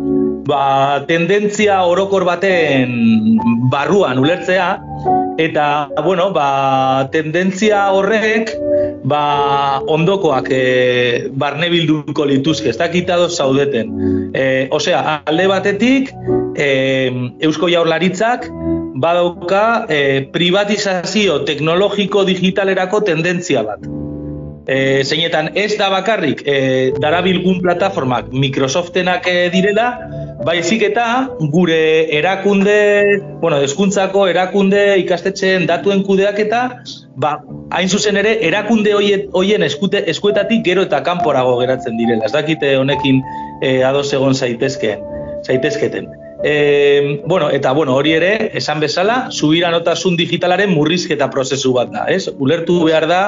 ba, tendentzia orokor baten barruan ulertzea, eta, bueno, ba, tendentzia horrek ba, ondokoak e, barne bilduko lituzke, ez dakit ados zaudeten. E, osea, alde batetik, e, Eusko Jaurlaritzak badauka e, privatizazio teknologiko digitalerako tendentzia bat. E, zeinetan ez da bakarrik e, darabilgun plataformak Microsoftenak e, direla, baizik eta gure erakunde, bueno, deskuntzako erakunde ikastetxeen datuen kudeaketa, ba, hain zuzen ere, erakunde hoien, eskute, eskuetatik gero eta kanporago geratzen direla. Ez dakite honekin e, ados egon zaitezkeen, zaitezketen. E, bueno, eta bueno, hori ere, esan bezala, subiranotasun digitalaren murrizketa prozesu bat da, ez? Ulertu behar da,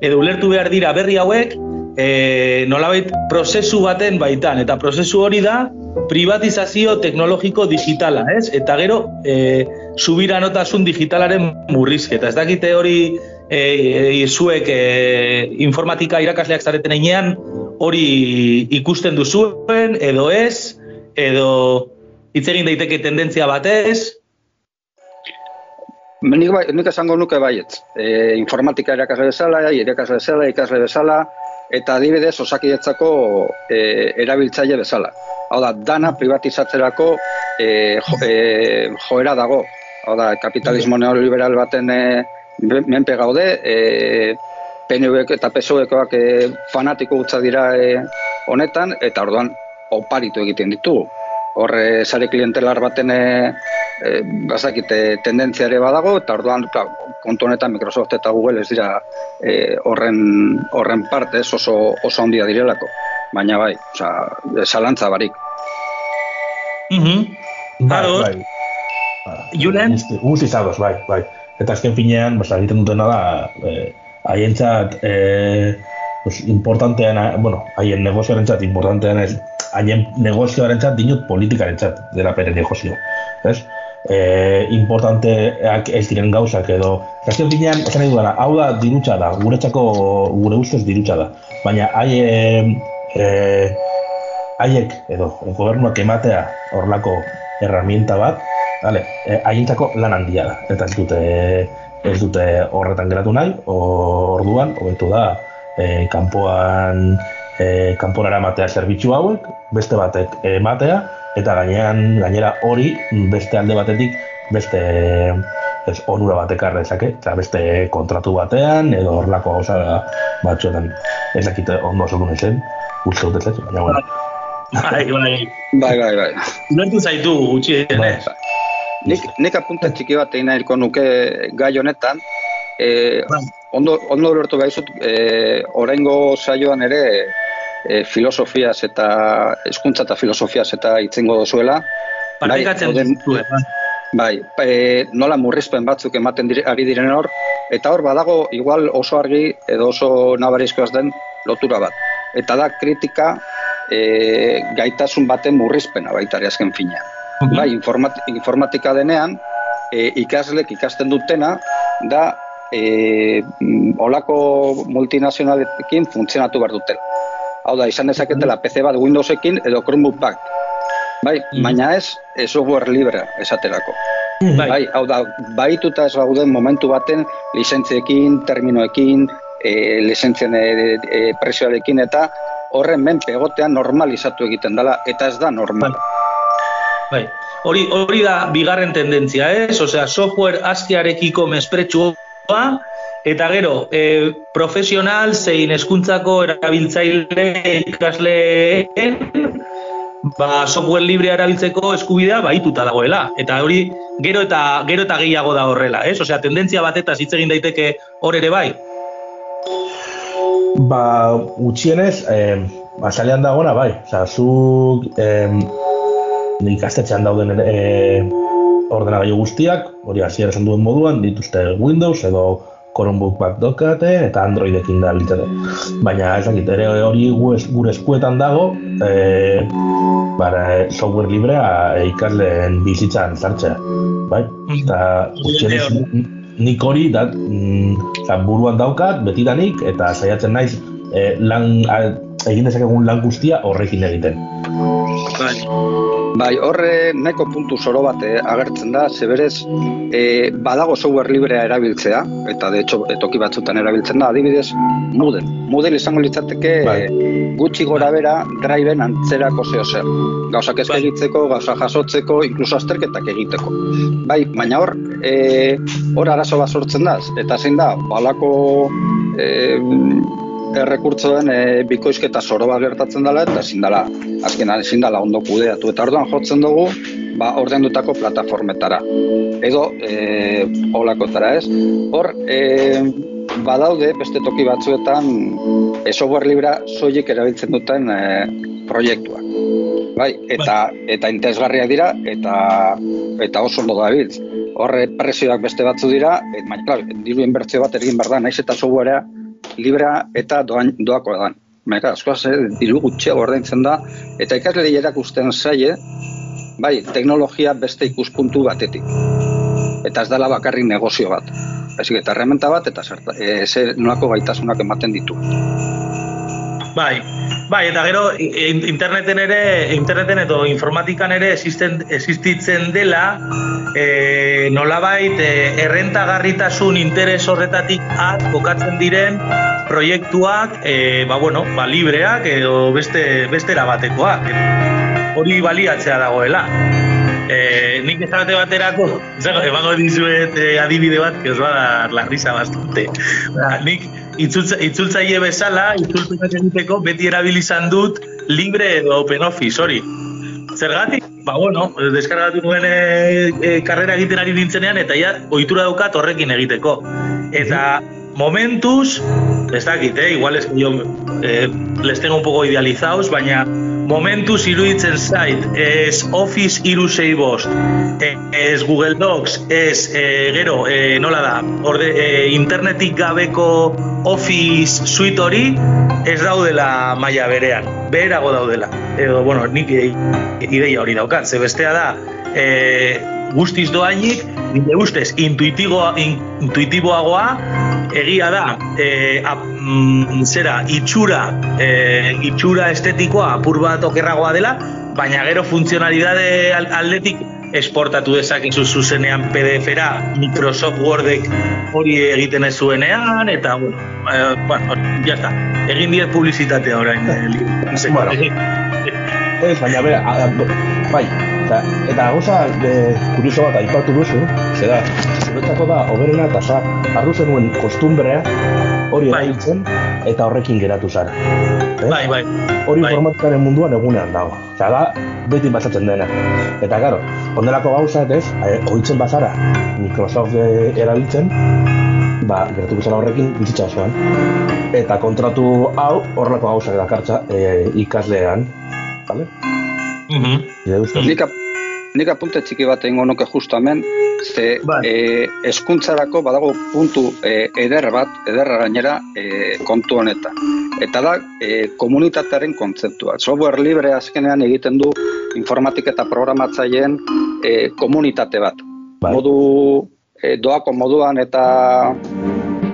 edo ulertu behar dira berri hauek, e, nolabait prozesu baten baitan, eta prozesu hori da, privatizazio teknologiko digitala, ez? Eta gero, e, subiranotasun digitalaren murrizketa. Ez dakite hori e, e, zuek e, informatika irakasleak zareten einean, hori ikusten duzuen, edo ez, edo hitz egin daiteke tendentzia batez? Nik, bai, nik esango nuke baietz. E, informatika irakasle bezala, irakasle bezala, ikasle bezala, eta adibidez osakidetzako e, erabiltzaile bezala. Hau da, dana privatizatzerako e, jo, e, joera dago. Hau da, kapitalismo neoliberal baten e, menpe gaude, e, PNV eta PSOEkoak e, fanatiko gutza dira e, honetan, eta orduan oparitu egiten ditugu horre sare klientelar baten e, e, bazakite tendentzia ere badago eta orduan kontu honetan Microsoft eta Google ez dira e, horren horren parte ez oso oso handia direlako baina bai osea zalantza barik Mhm Bai, bai. Julen? Guzti bai, bai. Eta azken finean, basa, egiten dutena da, eh, haientzat, eh, pues, importanteana, bueno, haien negozioaren txat, importanteana ez, haien negozioaren txat, dinut politikaren txat, dela pere negozio. Ez? E, importanteak ez diren gauzak edo azken finean, esan nahi dudana, hau da dirutza da, guretzako gure ustez dirutza da. Baina haie, e, haiek edo gobernuak ematea horlako herramienta bat, vale, e, haientzako lan handia da. Eta ez dute ez dute horretan geratu nahi, orduan, hobetu da, e, kanpoan e, kanporara ematea zerbitzu hauek, beste batek ematea, eta gainean, gainera hori beste alde batetik, beste ez onura batek har dezake, eta beste kontratu batean, edo horlako gauza batzuetan ez dakite ondo oso duen zen, uste dut ez ez, baina bueno. Bai, bai. bai, bai, bai. Ulertu zaitu gutxi Bai, Nik, nik apunta txiki bat egin nahiko nuke gai honetan, e, ondo, ondo ulertu gaizut, e, oraingo saioan ere e, filosofiaz eta hezkuntza eta filosofiaz eta itzengo dozuela. Partekatzen dauden- duzue, bai. Bai, e, nola murrizpen batzuk ematen dire, ari diren hor, eta hor badago igual oso argi edo oso nabarizkoaz den lotura bat. Eta da kritika e, gaitasun baten murrizpena baita ere azken finean. Bai, informat, informatika denean, e, ikaslek ikasten dutena, da e, olako multinazionalekin funtzionatu behar dutela. Hau da, izan dezaketela PC bat Windowsekin edo Chromebook bat. Bai, Mhm. baina ez, e, software libre esaterako. Bai. Bai, hau da, baituta ez gauden momentu baten lizentziekin, terminoekin, e, lizentzien e, e, prezioarekin eta horren menpe egotea normalizatu egiten dela eta ez da normal. Bai. Hori, hori da bigarren tendentzia, ez? Osea, software askiarekiko mespretsua eta gero, e, profesional zein hezkuntzako erabiltzaile ikasleen ba, software librea erabiltzeko eskubidea baituta dagoela. Eta hori gero eta gero eta gehiago da horrela, ez? Osea, tendentzia batetaz hitz egin daiteke hor ere bai. Ba, gutxienez, eh, ba, salean dagoena, bai. Osa, zuk em, ikastetxean dauden e, ordenagailu guztiak, hori hasiera esan duen moduan, dituzte Windows edo Chromebook bat dokate eta Androidekin da litzate. Baina ez dakit, ere hori gure eskuetan dago, e, bara, software librea e, ikasleen bizitzan sartzea. Bai? Eta gutxienez nik hori dat, mm, buruan daukat, betidanik, eta saiatzen naiz e, lan, egin dezakegun lan guztia horrekin egiten. Bai. Bai, horre nahiko puntu zoro bat eh, agertzen da, zeberez eh, badago software librea erabiltzea, eta de hecho toki batzutan erabiltzen da, adibidez Moodle. Moodle izango litzateke Bai. gutxi gora bera driven antzerako zeo zer. Gauzak Bai. egitzeko, gauza jasotzeko, inkluso azterketak egiteko. Bai, baina hor, eh, hor arazo bat sortzen da, eta zein da, balako eh, errekurtzoen e, bikoizketa zoro gertatzen dela eta ezin dela azkenan ezin dela ondo kudeatu. Eta orduan jotzen dugu ba ordendutako plataformetara. Edo e, olakotara ez? Hor e, badaude beste toki batzuetan e, software libra soilik erabiltzen duten e, proiektuak. Bai eta eta interesgarriak dira eta eta oso ondo dabiltz horre prezioak beste batzu dira baina claro, diru inbertsio bat egin behar da naiz eta softwarea librea eta doan, doakoa da. Baina, askoaz, eh, diru gutxiago ordaintzen da, eta ikasleri erakusten zaie, bai, teknologia beste ikuspuntu batetik. Eta ez dela bakarrik negozio bat. Baizik eta herramienta bat eta zerta, e, ze nolako gaitasunak ematen ditu. Bai, bai, eta gero in- interneten ere, interneten edo informatikan ere existen, existitzen dela, e, nolabait e, errentagarritasun interes horretatik at kokatzen diren proiektuak, e, ba, bueno, ba, libreak edo beste, beste erabatekoak. Hori baliatzea dagoela. Eh, nik esate baterako, zego, emango dizuet eh, adibide bat, que os va a dar la risa bastante. Ba, nik itzultza, itzultzaile bezala, itzulpenak egiteko beti erabili izan dut libre edo open office, hori. Zergatik? Ba, bueno, deskargatu nuen e, e, karrera egiten ari nintzenean, eta ja, ohitura daukat horrekin egiteko. Eta momentuz, ez dakit, eh? igual es que yo eh, les tengo un poco idealizados, baina momentuz iruditzen zait, ez Office irusei bost, ez Google Docs, ez eh, gero, eh, nola da, orde, eh, internetik gabeko Office suite hori, ez daudela maila berean, beherago daudela. Edo, bueno, nik ideia hori daukat, ze bestea da, eh, guztiz doainik, nire ustez, intuitiboa, in, intuitiboagoa, egia da, e, ap, mm, zera, itxura, e, itxura estetikoa apur bat okerragoa dela, baina gero funtzionalidade al- aldetik esportatu dezakezu zuzenean PDF-era Microsoft Wordek hori egiten ez zuenean, eta, bueno, e, bueno, ya está. Egin diet publizitatea orain. (laughs) eh, Bueno. (laughs) Baina bera, a, a, bai, eta, eta gauza e, kurioso bat aipatu duzu, zera, zuretzako da, oberena eta za, hartu zenuen kostumbrea, hori Bai. erabiltzen, eta horrekin geratu zara. Ez? Bai, bai. Hori bai. informatikaren munduan egunean dago. Osea, da, beti pasatzen dena. Eta, garo, ondelako gauza, ez, e, ohitzen bazara, Microsoft e, erabiltzen, ba, geratuko zara horrekin bizitza osoan. Eta kontratu hau, horrelako gauzak dakartza e, ikaslean, vale? Nire ustez. Nik, ap, nik apunte txiki bat egingo nuke justo hemen, ze Bai. e, eskuntzarako badago puntu e, eder bat, ederra gainera e, kontu honetan. Eta da, e, komunitatearen kontzeptua. Software libre azkenean egiten du informatik eta programatzaileen e, komunitate bat. Bai. Modu e, doako moduan eta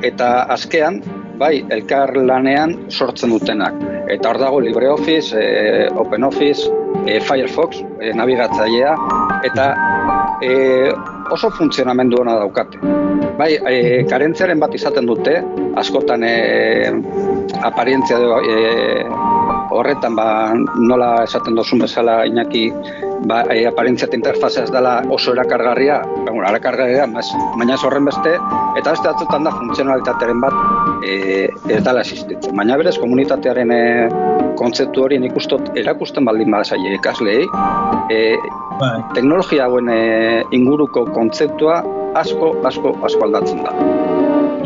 eta azkean, bai, elkar lanean sortzen dutenak. Eta hor dago LibreOffice, e, OpenOffice, e, Firefox, e, nabigatzailea, eta e, oso funtzionamendu ona daukate. Bai, e, karentziaren bat izaten dute, askotan e, aparientzia e, horretan ba, nola esaten dozun bezala Iñaki ba, e, aparentzia eta interfazea ez dela oso erakargarria, ba, bueno, erakargarria, baina horren beste, eta beste batzutan da funtzionalitatearen bat e, ez dela existitzen. Baina berez komunitatearen e, kontzeptu hori nik ustot erakusten baldin badazaile ikasleei, e, Bai. teknologia hauen e, inguruko kontzeptua asko, asko, asko aldatzen da.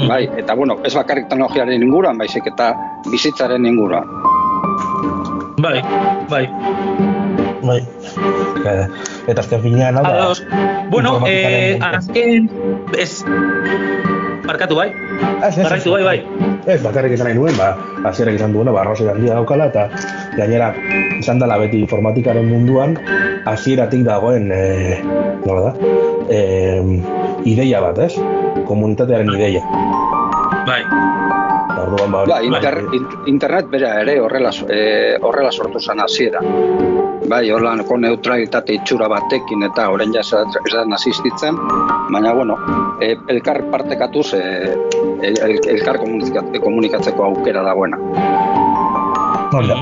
Bai, eta bueno, ez bakarrik teknologiaren inguruan, baizik eta bizitzaren inguruan. Bai, bai. Bai. Eh, eta azken finean, hau da. Bueno, eh, azken, ez, barkatu bai, Ez, ez, barkatu bai, bai. Ez, bakarrik izan nahi nuen, ba, hasierak izan duena, ba, arrazoi handia daukala, eta gainera, izan dela beti informatikaren munduan, hasieratik dagoen, e, nola da, e, ideia bat, ez? Komunitatearen ideia. Bai, Orduan, ba, Ba, inter, in- internet bera ere horrela, e, horrela sortu zen hasiera. Bai, horlanko neutralitate itxura batekin eta orain ja ez da asistitzen, baina bueno, e, elkar partekatuz e, el, el, elkar komunika- komunikatzeko aukera dagoena. hori da.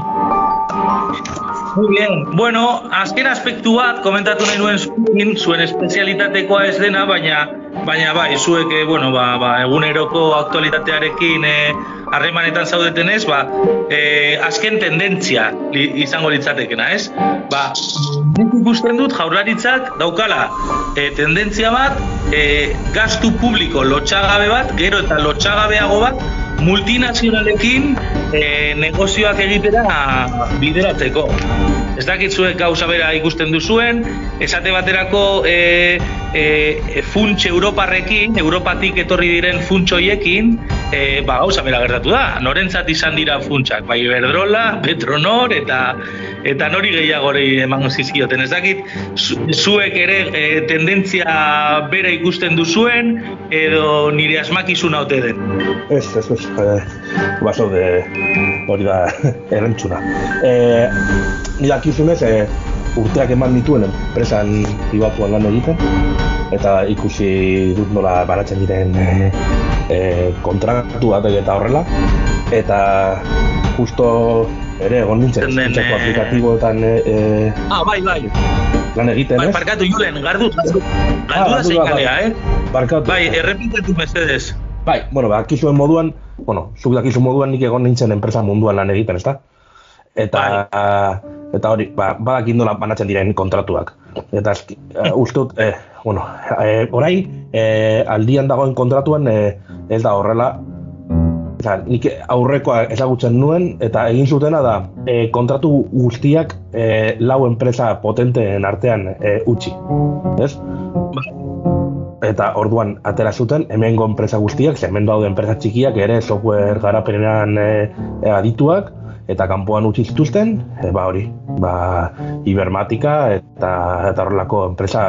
Muy bien. Bueno, azken aspektu bat komentatu nahi nuen zuekin, zuen espezialitatekoa ez dena, baina baina bai, zuek eh, bueno, ba, ba, eguneroko aktualitatearekin eh, harremanetan zaudetenez, ba, eh, azken tendentzia li, izango litzatekena, ez? Ba, nik ikusten dut jaurlaritzak daukala eh, tendentzia bat, eh, gastu publiko lotxagabe bat, gero eta lotxagabeago bat, multinazionalekin eh, negozioak egitera bideratzeko. Ez dakit zuek gauza bera ikusten duzuen, esate baterako e, e, funts Europarrekin, Europatik etorri diren funts hoiekin, e, ba, gauza bera gertatu da. Norentzat izan dira funtsak, bai Iberdrola, Petronor eta eta nori gehiagori emango zizkioten. Ez dakit zu- zuek ere e, tendentzia bera ikusten duzuen edo nire asmakizuna ote den. Ez, ez, ez, baso de hori da (laughs) erantzuna. Eh, ni dakizunez, eh, urteak eman dituen enpresan pribatuan lan egiten, eta ikusi dut nola banatzen diren eh, eh, kontratuak eta horrela, eta justo ere egon nintzen, Den, hezkuntzako eh, aplikatiboetan eh, eh, Ah, bai, bai. lan egiten, Bai, ez? parkatu Julen, gardu, gardu, Ah, zein da, bai. kalea, eh? Barkatu. Bai, errepitetu mesedez. Bai, bueno, dakizuen moduan, bueno, zuk dakizu moduan nik egon nintzen enpresa munduan lan egiten, ezta? Eta eta hori, ba, badakin nola banatzen diren kontratuak. Eta uh, uste dut, eh, bueno, eh, orain, eh, aldian dagoen kontratuan eh, ez da horrela, Oza, nik aurrekoa ezagutzen nuen, eta egin zutena da, eh, kontratu guztiak eh, lau enpresa potenteen artean eh, utzi. Ez? Eta orduan atera zuten hemengo enpresa guztiak, ze hemen daude enpresa txikiak ere software garapenean e, e, adituak eta kanpoan utzi zituzten, e, ba hori, ba Ibermatika eta eta horrelako enpresa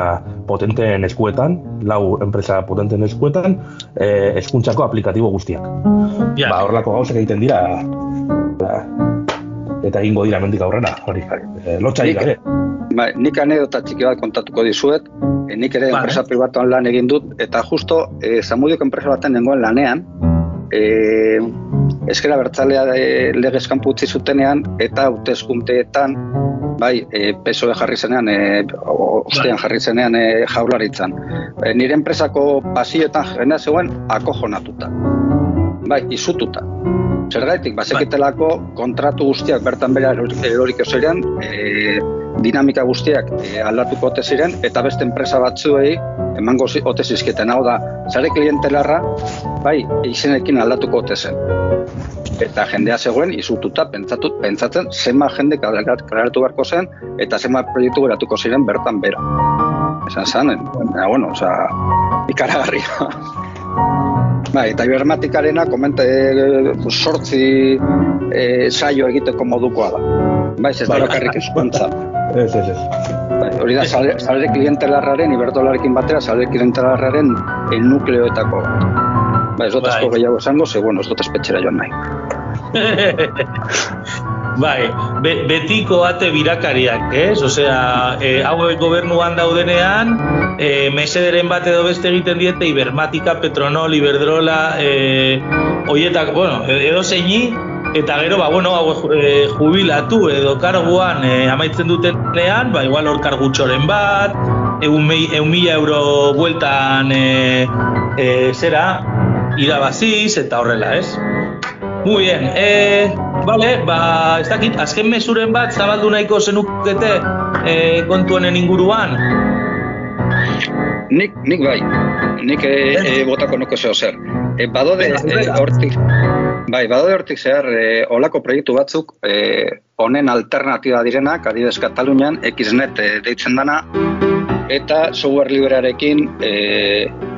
potenteen eskuetan, lau enpresa potenteen eskuetan, e, eskuntzako aplikatibo guztiak. Ja. Ba horrelako gauzak egiten dira ba, eta egingo dira mendik aurrera, hori, e, lotxarik Nik- gabe. Ba, nik anedota txiki bat kontatuko dizuet, e, nik ere Vale. enpresa pribatuan lan egin dut, eta justo e, Zamudiok enpresa baten nengoen lanean, e, eskera bertzalea e, legez kanpo utzi zutenean, eta hauteskunteetan, bai, e, PSOE jarri zenean, e, ostean jarri zenean e, jaurlaritzan. E, nire enpresako pasioetan jena zegoen akojonatuta. Bai, izututa. Zergaitik, bazekitelako kontratu guztiak bertan bera erorik ezoiren, e, dinamika guztiak e, aldatuko ote ziren, eta beste enpresa batzuei emango ote zizketen. Hau da, zare klientelarra, bai, izenekin aldatuko ote zen. Eta jendea zegoen, izututa, pentsatu, pentsatzen, zema jende karatu beharko zen, eta zema proiektu geratuko ziren bertan bera. Esan zen, baina, bueno, oza, ikaragarria. Bai, eta ibermatikarena komente e, sortzi e, saio egiteko modukoa da. Bai, ez da Bai. bakarrik eskuntza. (laughs) Ez, ez, ez. Bai, hori da, sale, sale klientelarraren, iberdolarekin batera, sale klientelarraren el nukleoetako. Bai, ez dut asko Bai. gehiago esango, ze, bueno, ez dut espetxera joan nahi. (laughs) bai, be, betiko ate birakariak, ez? Osea, e, hauek gobernuan daudenean, e, mesederen bat edo beste egiten diete, Ibermatika, Petronol, Iberdrola, e, hoietak, bueno, edo zeini, eta gero, ba, bueno, hau e, jubilatu edo karguan e, amaitzen dutenean, ba, igual hor kargutxoren bat, egun, egun mila euro bueltan e, e, zera, irabaziz eta horrela, ez? Muy bien, eh, vale, ba, ez dakit, azken mezuren bat zabaldu nahiko zenukete eh, kontu honen inguruan. Nik, nik bai, nik e, e, botako nuke zeo zer. E, badode, e, hortik, Bai, badaude hortik zehar, e, olako proiektu batzuk, e, honen alternatiba direnak, adibidez Katalunian, Xnet e, deitzen dana, eta software librearekin e,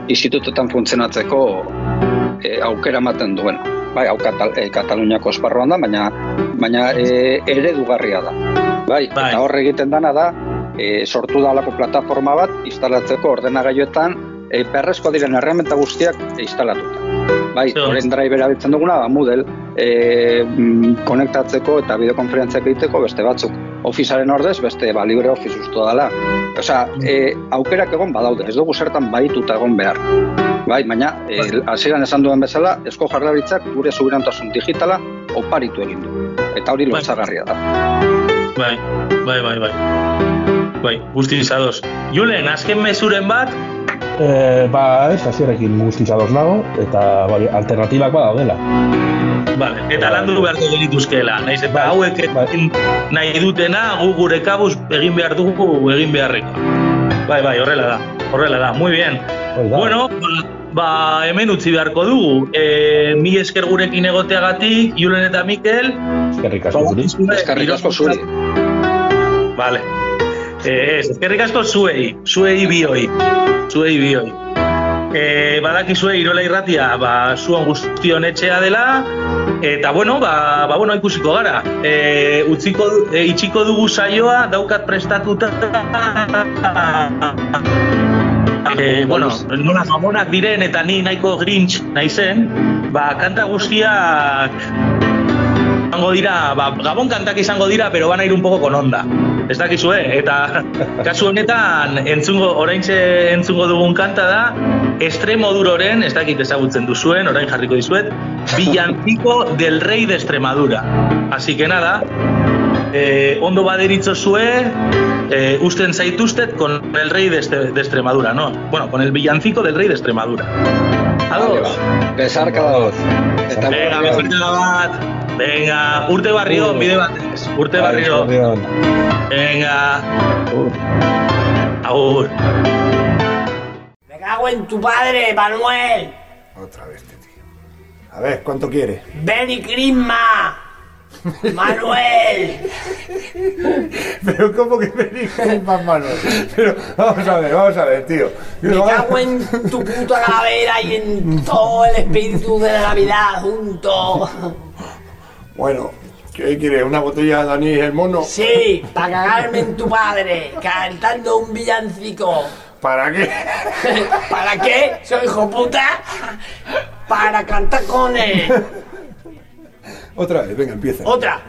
institutetan funtzionatzeko e, aukera ematen duen. Bai, hau Katal, e, Kataluniako esparruan da, baina, baina e, eredugarria da. Bai, Bai. eta hor egiten dana da, e, sortu da plataforma bat, instalatzeko ordenagailuetan, e, beharrezko diren herramienta guztiak instalatuta. Bai, Zeo. horren driver abiltzen duguna, ba, Moodle, e, konektatzeko eta bideokonferentziak egiteko beste batzuk. Officearen ordez, beste ba, LibreOffice ustu dela. Osea, e, aukerak egon badaude, ez dugu zertan baituta egon behar. Bai, baina, e, hasieran esan duen bezala, esko jarlaritzak gure zubirantasun digitala oparitu egin du. Eta hori Bai. lotzagarria da. Bai, bai, bai, bai. Bai, guzti izadoz. Julen, azken mezuren bat, E, ba, ez, hasierekin guztiz ados nago, eta bai, alternatibak badaudela. Vale, eta landu beharko genituzkeela, naiz eta Bai, hauek bai. egin nahi dutena, gu gure kabuz egin behar dugu egin beharreko. Bai, bai, horrela da, horrela da, muy bien. Da. Bueno, ba, ba, hemen utzi beharko dugu. E, mi esker gurekin egoteagatik, Julen eta Mikel, Eskerrik asko zuri. Eskerrik asko zuri. Vale. Eh, ez, eskerrik asko zuei, zuei bioi, zuei bioi. E, badakizue Irola Irratia, ba, zuan guztion etxea dela, eta bueno, ba, ba bueno, ikusiko gara. E, utziko, e, itxiko dugu saioa, daukat prestatuta, e, bueno, nola jamonak diren eta ni nahiko grinch naizen, ba, kanta guztiak izango dira, ba, gabon kantak izango dira, pero van a ir un poco con onda. Ez dakizue, eta (laughs) kasu honetan entzungo, oraintxe entzungo dugun kanta da, Extremoduroren, ez dakit ezagutzen duzuen, orain jarriko dizuet, Villancico del Rey de Extremadura. Así que nada, eh, ondo baderitzo zue, eh, usten zaituztet con el Rey de, de Extremadura, no? Bueno, con el Villancico del Rey de Extremadura. Ados. Besarka dagoz. Eta Venga, bezarka bat. Venga, urte barrio, bide batez. Urte barrio. Venga. Agur. Me cago en tu padre, Manuel. Otra vez este tío. A ver, ¿cuánto quiere? Benny Crisma. (laughs) Manuel. Pero ¿cómo que con más manos? Pero vamos a ver, vamos a ver, tío. Me cago en tu puta calavera y en todo el espíritu de la Navidad junto. Bueno, ¿qué quiere? ¿Una botella de Dani el mono? Sí, para cagarme en tu padre, cantando un villancico. ¿Para qué? (laughs) ¿Para qué? Soy hijo puta. Para cantar con él. Otra vez, venga, empieza. Otra.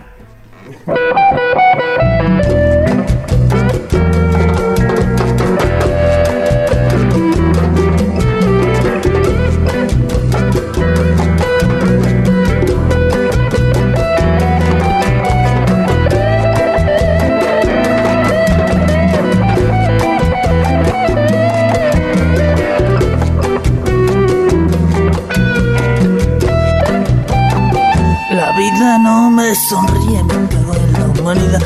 No me sonríe, me cago en la humanidad.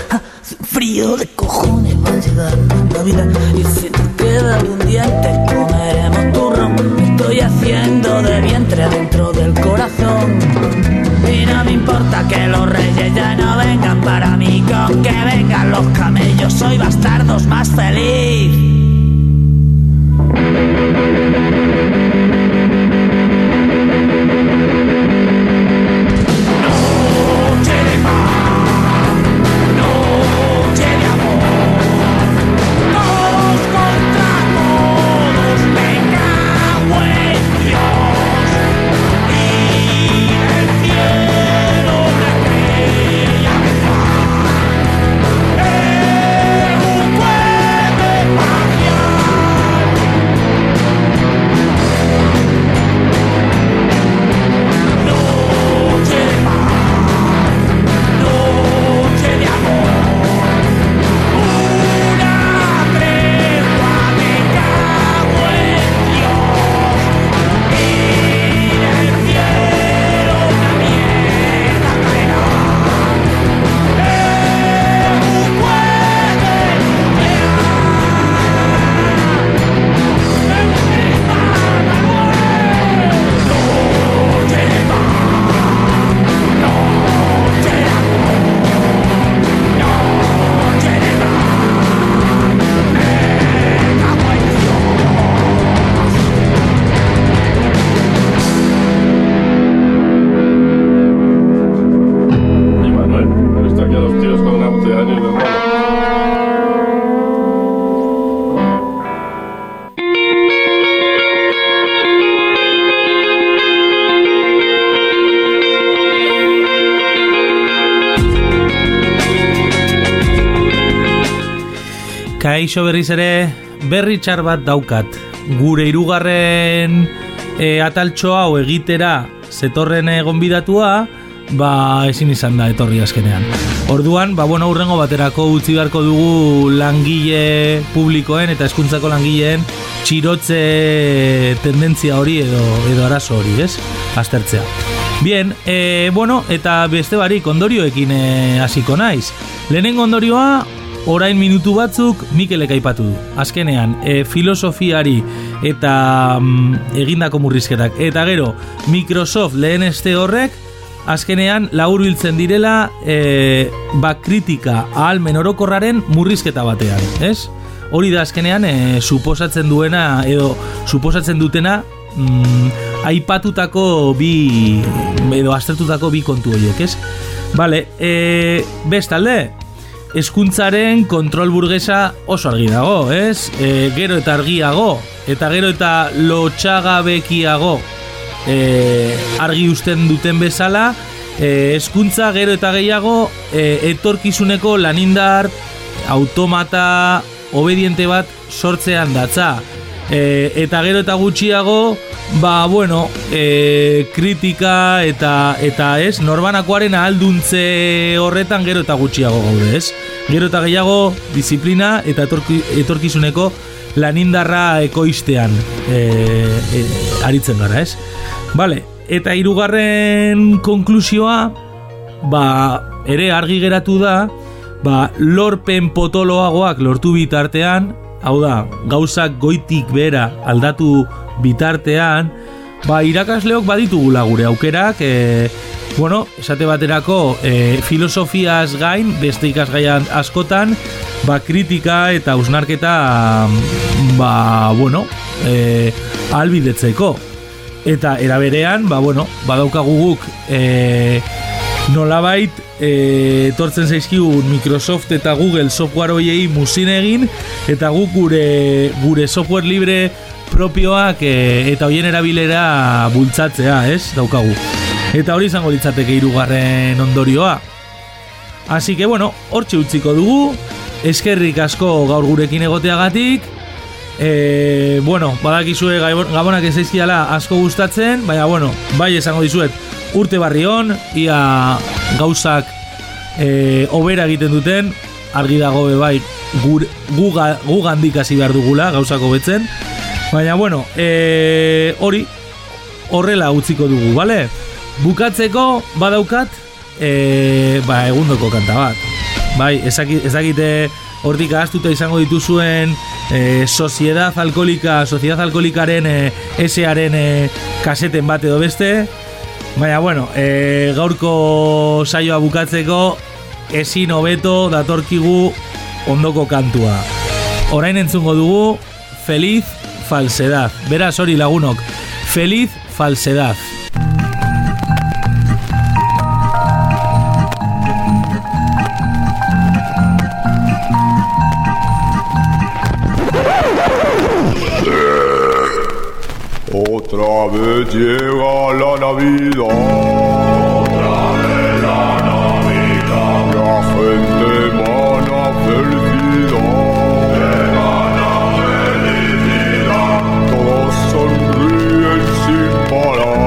Frío de cojones va a llegar la vida. Y si te queda un diente, comeremos turrón. Estoy haciendo de vientre dentro del corazón. Y no me importa que los reyes ya no vengan para mí, con que vengan los camellos, soy bastardos más feliz. Kaixo berriz ere berri txar bat daukat. Gure hirugarren e, ataltxo hau egitera zetorren gonbidatua, ba ezin izan da etorri azkenean. Orduan, ba bueno, urrengo baterako utzi beharko dugu langile publikoen eta hezkuntzako langileen txirotze tendentzia hori edo edo arazo hori, ez? Aztertzea. Bien, e, bueno, eta beste barik ondorioekin e, hasiko naiz. Lehenengo ondorioa, orain minutu batzuk Mikelek aipatu du. Azkenean, e, filosofiari eta mm, egindako murrizketak. Eta gero, Microsoft lehen este horrek, azkenean laburbiltzen direla e, ba kritika ahalmen orokorraren murrizketa batean, ez? Hori da azkenean e, suposatzen duena edo suposatzen dutena mm, aipatutako bi edo aztertutako bi kontu horiek, ez? Vale, e, bestalde, eskuntzaren kontrol burgesa oso argi dago, ez? E, gero eta argiago, eta gero eta lotxagabekiago e, argi usten duten bezala, e, eskuntza gero eta gehiago e, etorkizuneko lanindar automata obediente bat sortzean datza. E, eta gero eta gutxiago, ba, bueno, e, kritika eta eta ez, norbanakoaren alduntze horretan gero eta gutxiago gaude, ez? Gero eta gehiago disiplina eta etorki, etorkizuneko lanindarra ekoiztean e, e, aritzen gara, ez? Vale, eta hirugarren konklusioa, ba, ere argi geratu da, ba, lorpen potoloagoak lortu bitartean, hau da, gauzak goitik bera aldatu bitartean, ba, irakasleok baditugula gure aukerak, e, bueno, esate baterako e, filosofiaz gain, beste ikasgaian askotan, ba, kritika eta usnarketa, ba, bueno, e, albidetzeko. Eta eraberean, ba, bueno, badaukagu guk e, nolabait e, etortzen zaizkigun Microsoft eta Google software hoiei muzin egin eta guk gure gure software libre propioak e, eta hoien erabilera bultzatzea, ez? Daukagu. Eta hori izango litzateke hirugarren ondorioa. Así que bueno, hortxe utziko dugu. Eskerrik asko gaur gurekin egoteagatik. E, bueno, badakizue gabonak ez zaizkiala asko gustatzen, baina bueno, bai esango dizuet urte barri hon, ia gauzak e, obera egiten duten, argi dago be bai gur, guga, gugandik hasi behar dugula gauzak hobetzen, baina bueno, e, hori horrela utziko dugu, bale? Bukatzeko badaukat e, ba, egundoko kanta bat. Bai, ezakite hortik ahaztuta izango dituzuen e, Sociedad Alkolika, Sociedad Alkolikaren e, S-aren e, kaseten bat edo beste. Baina, bueno, e, gaurko saioa bukatzeko ezin hobeto datorkigu ondoko kantua. Orain entzungo dugu Feliz Falsedad. Beraz hori lagunok, Feliz Falsedad. Otra vez llega la Navidad. Otra vez la Navidad. La gente emana felicidad. Emana felicidad. Todos sonríen sin parar.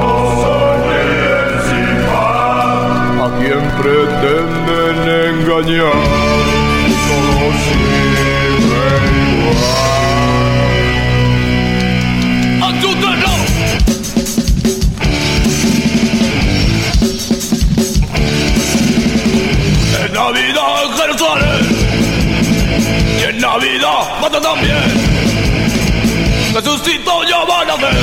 Todos sonríen sin parar. A quien pretenden engañar. Todo sigue igual. Navidad en Jerusalén y en Navidad mata también. Jesucito ya van a hacer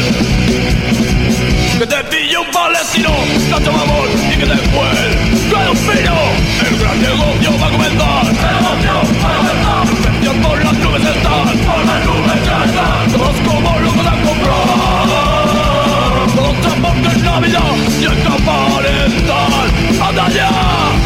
que te pille un palestino, tanto amor y que después cae un pino. El gran negocio va a comenzar. El negocio va a comenzar. Infección por las nubes están. Por las nubes ya están. Todos como locos a comprar. Todos trampan que es Navidad y hay que aparentar. ¡Anda ya!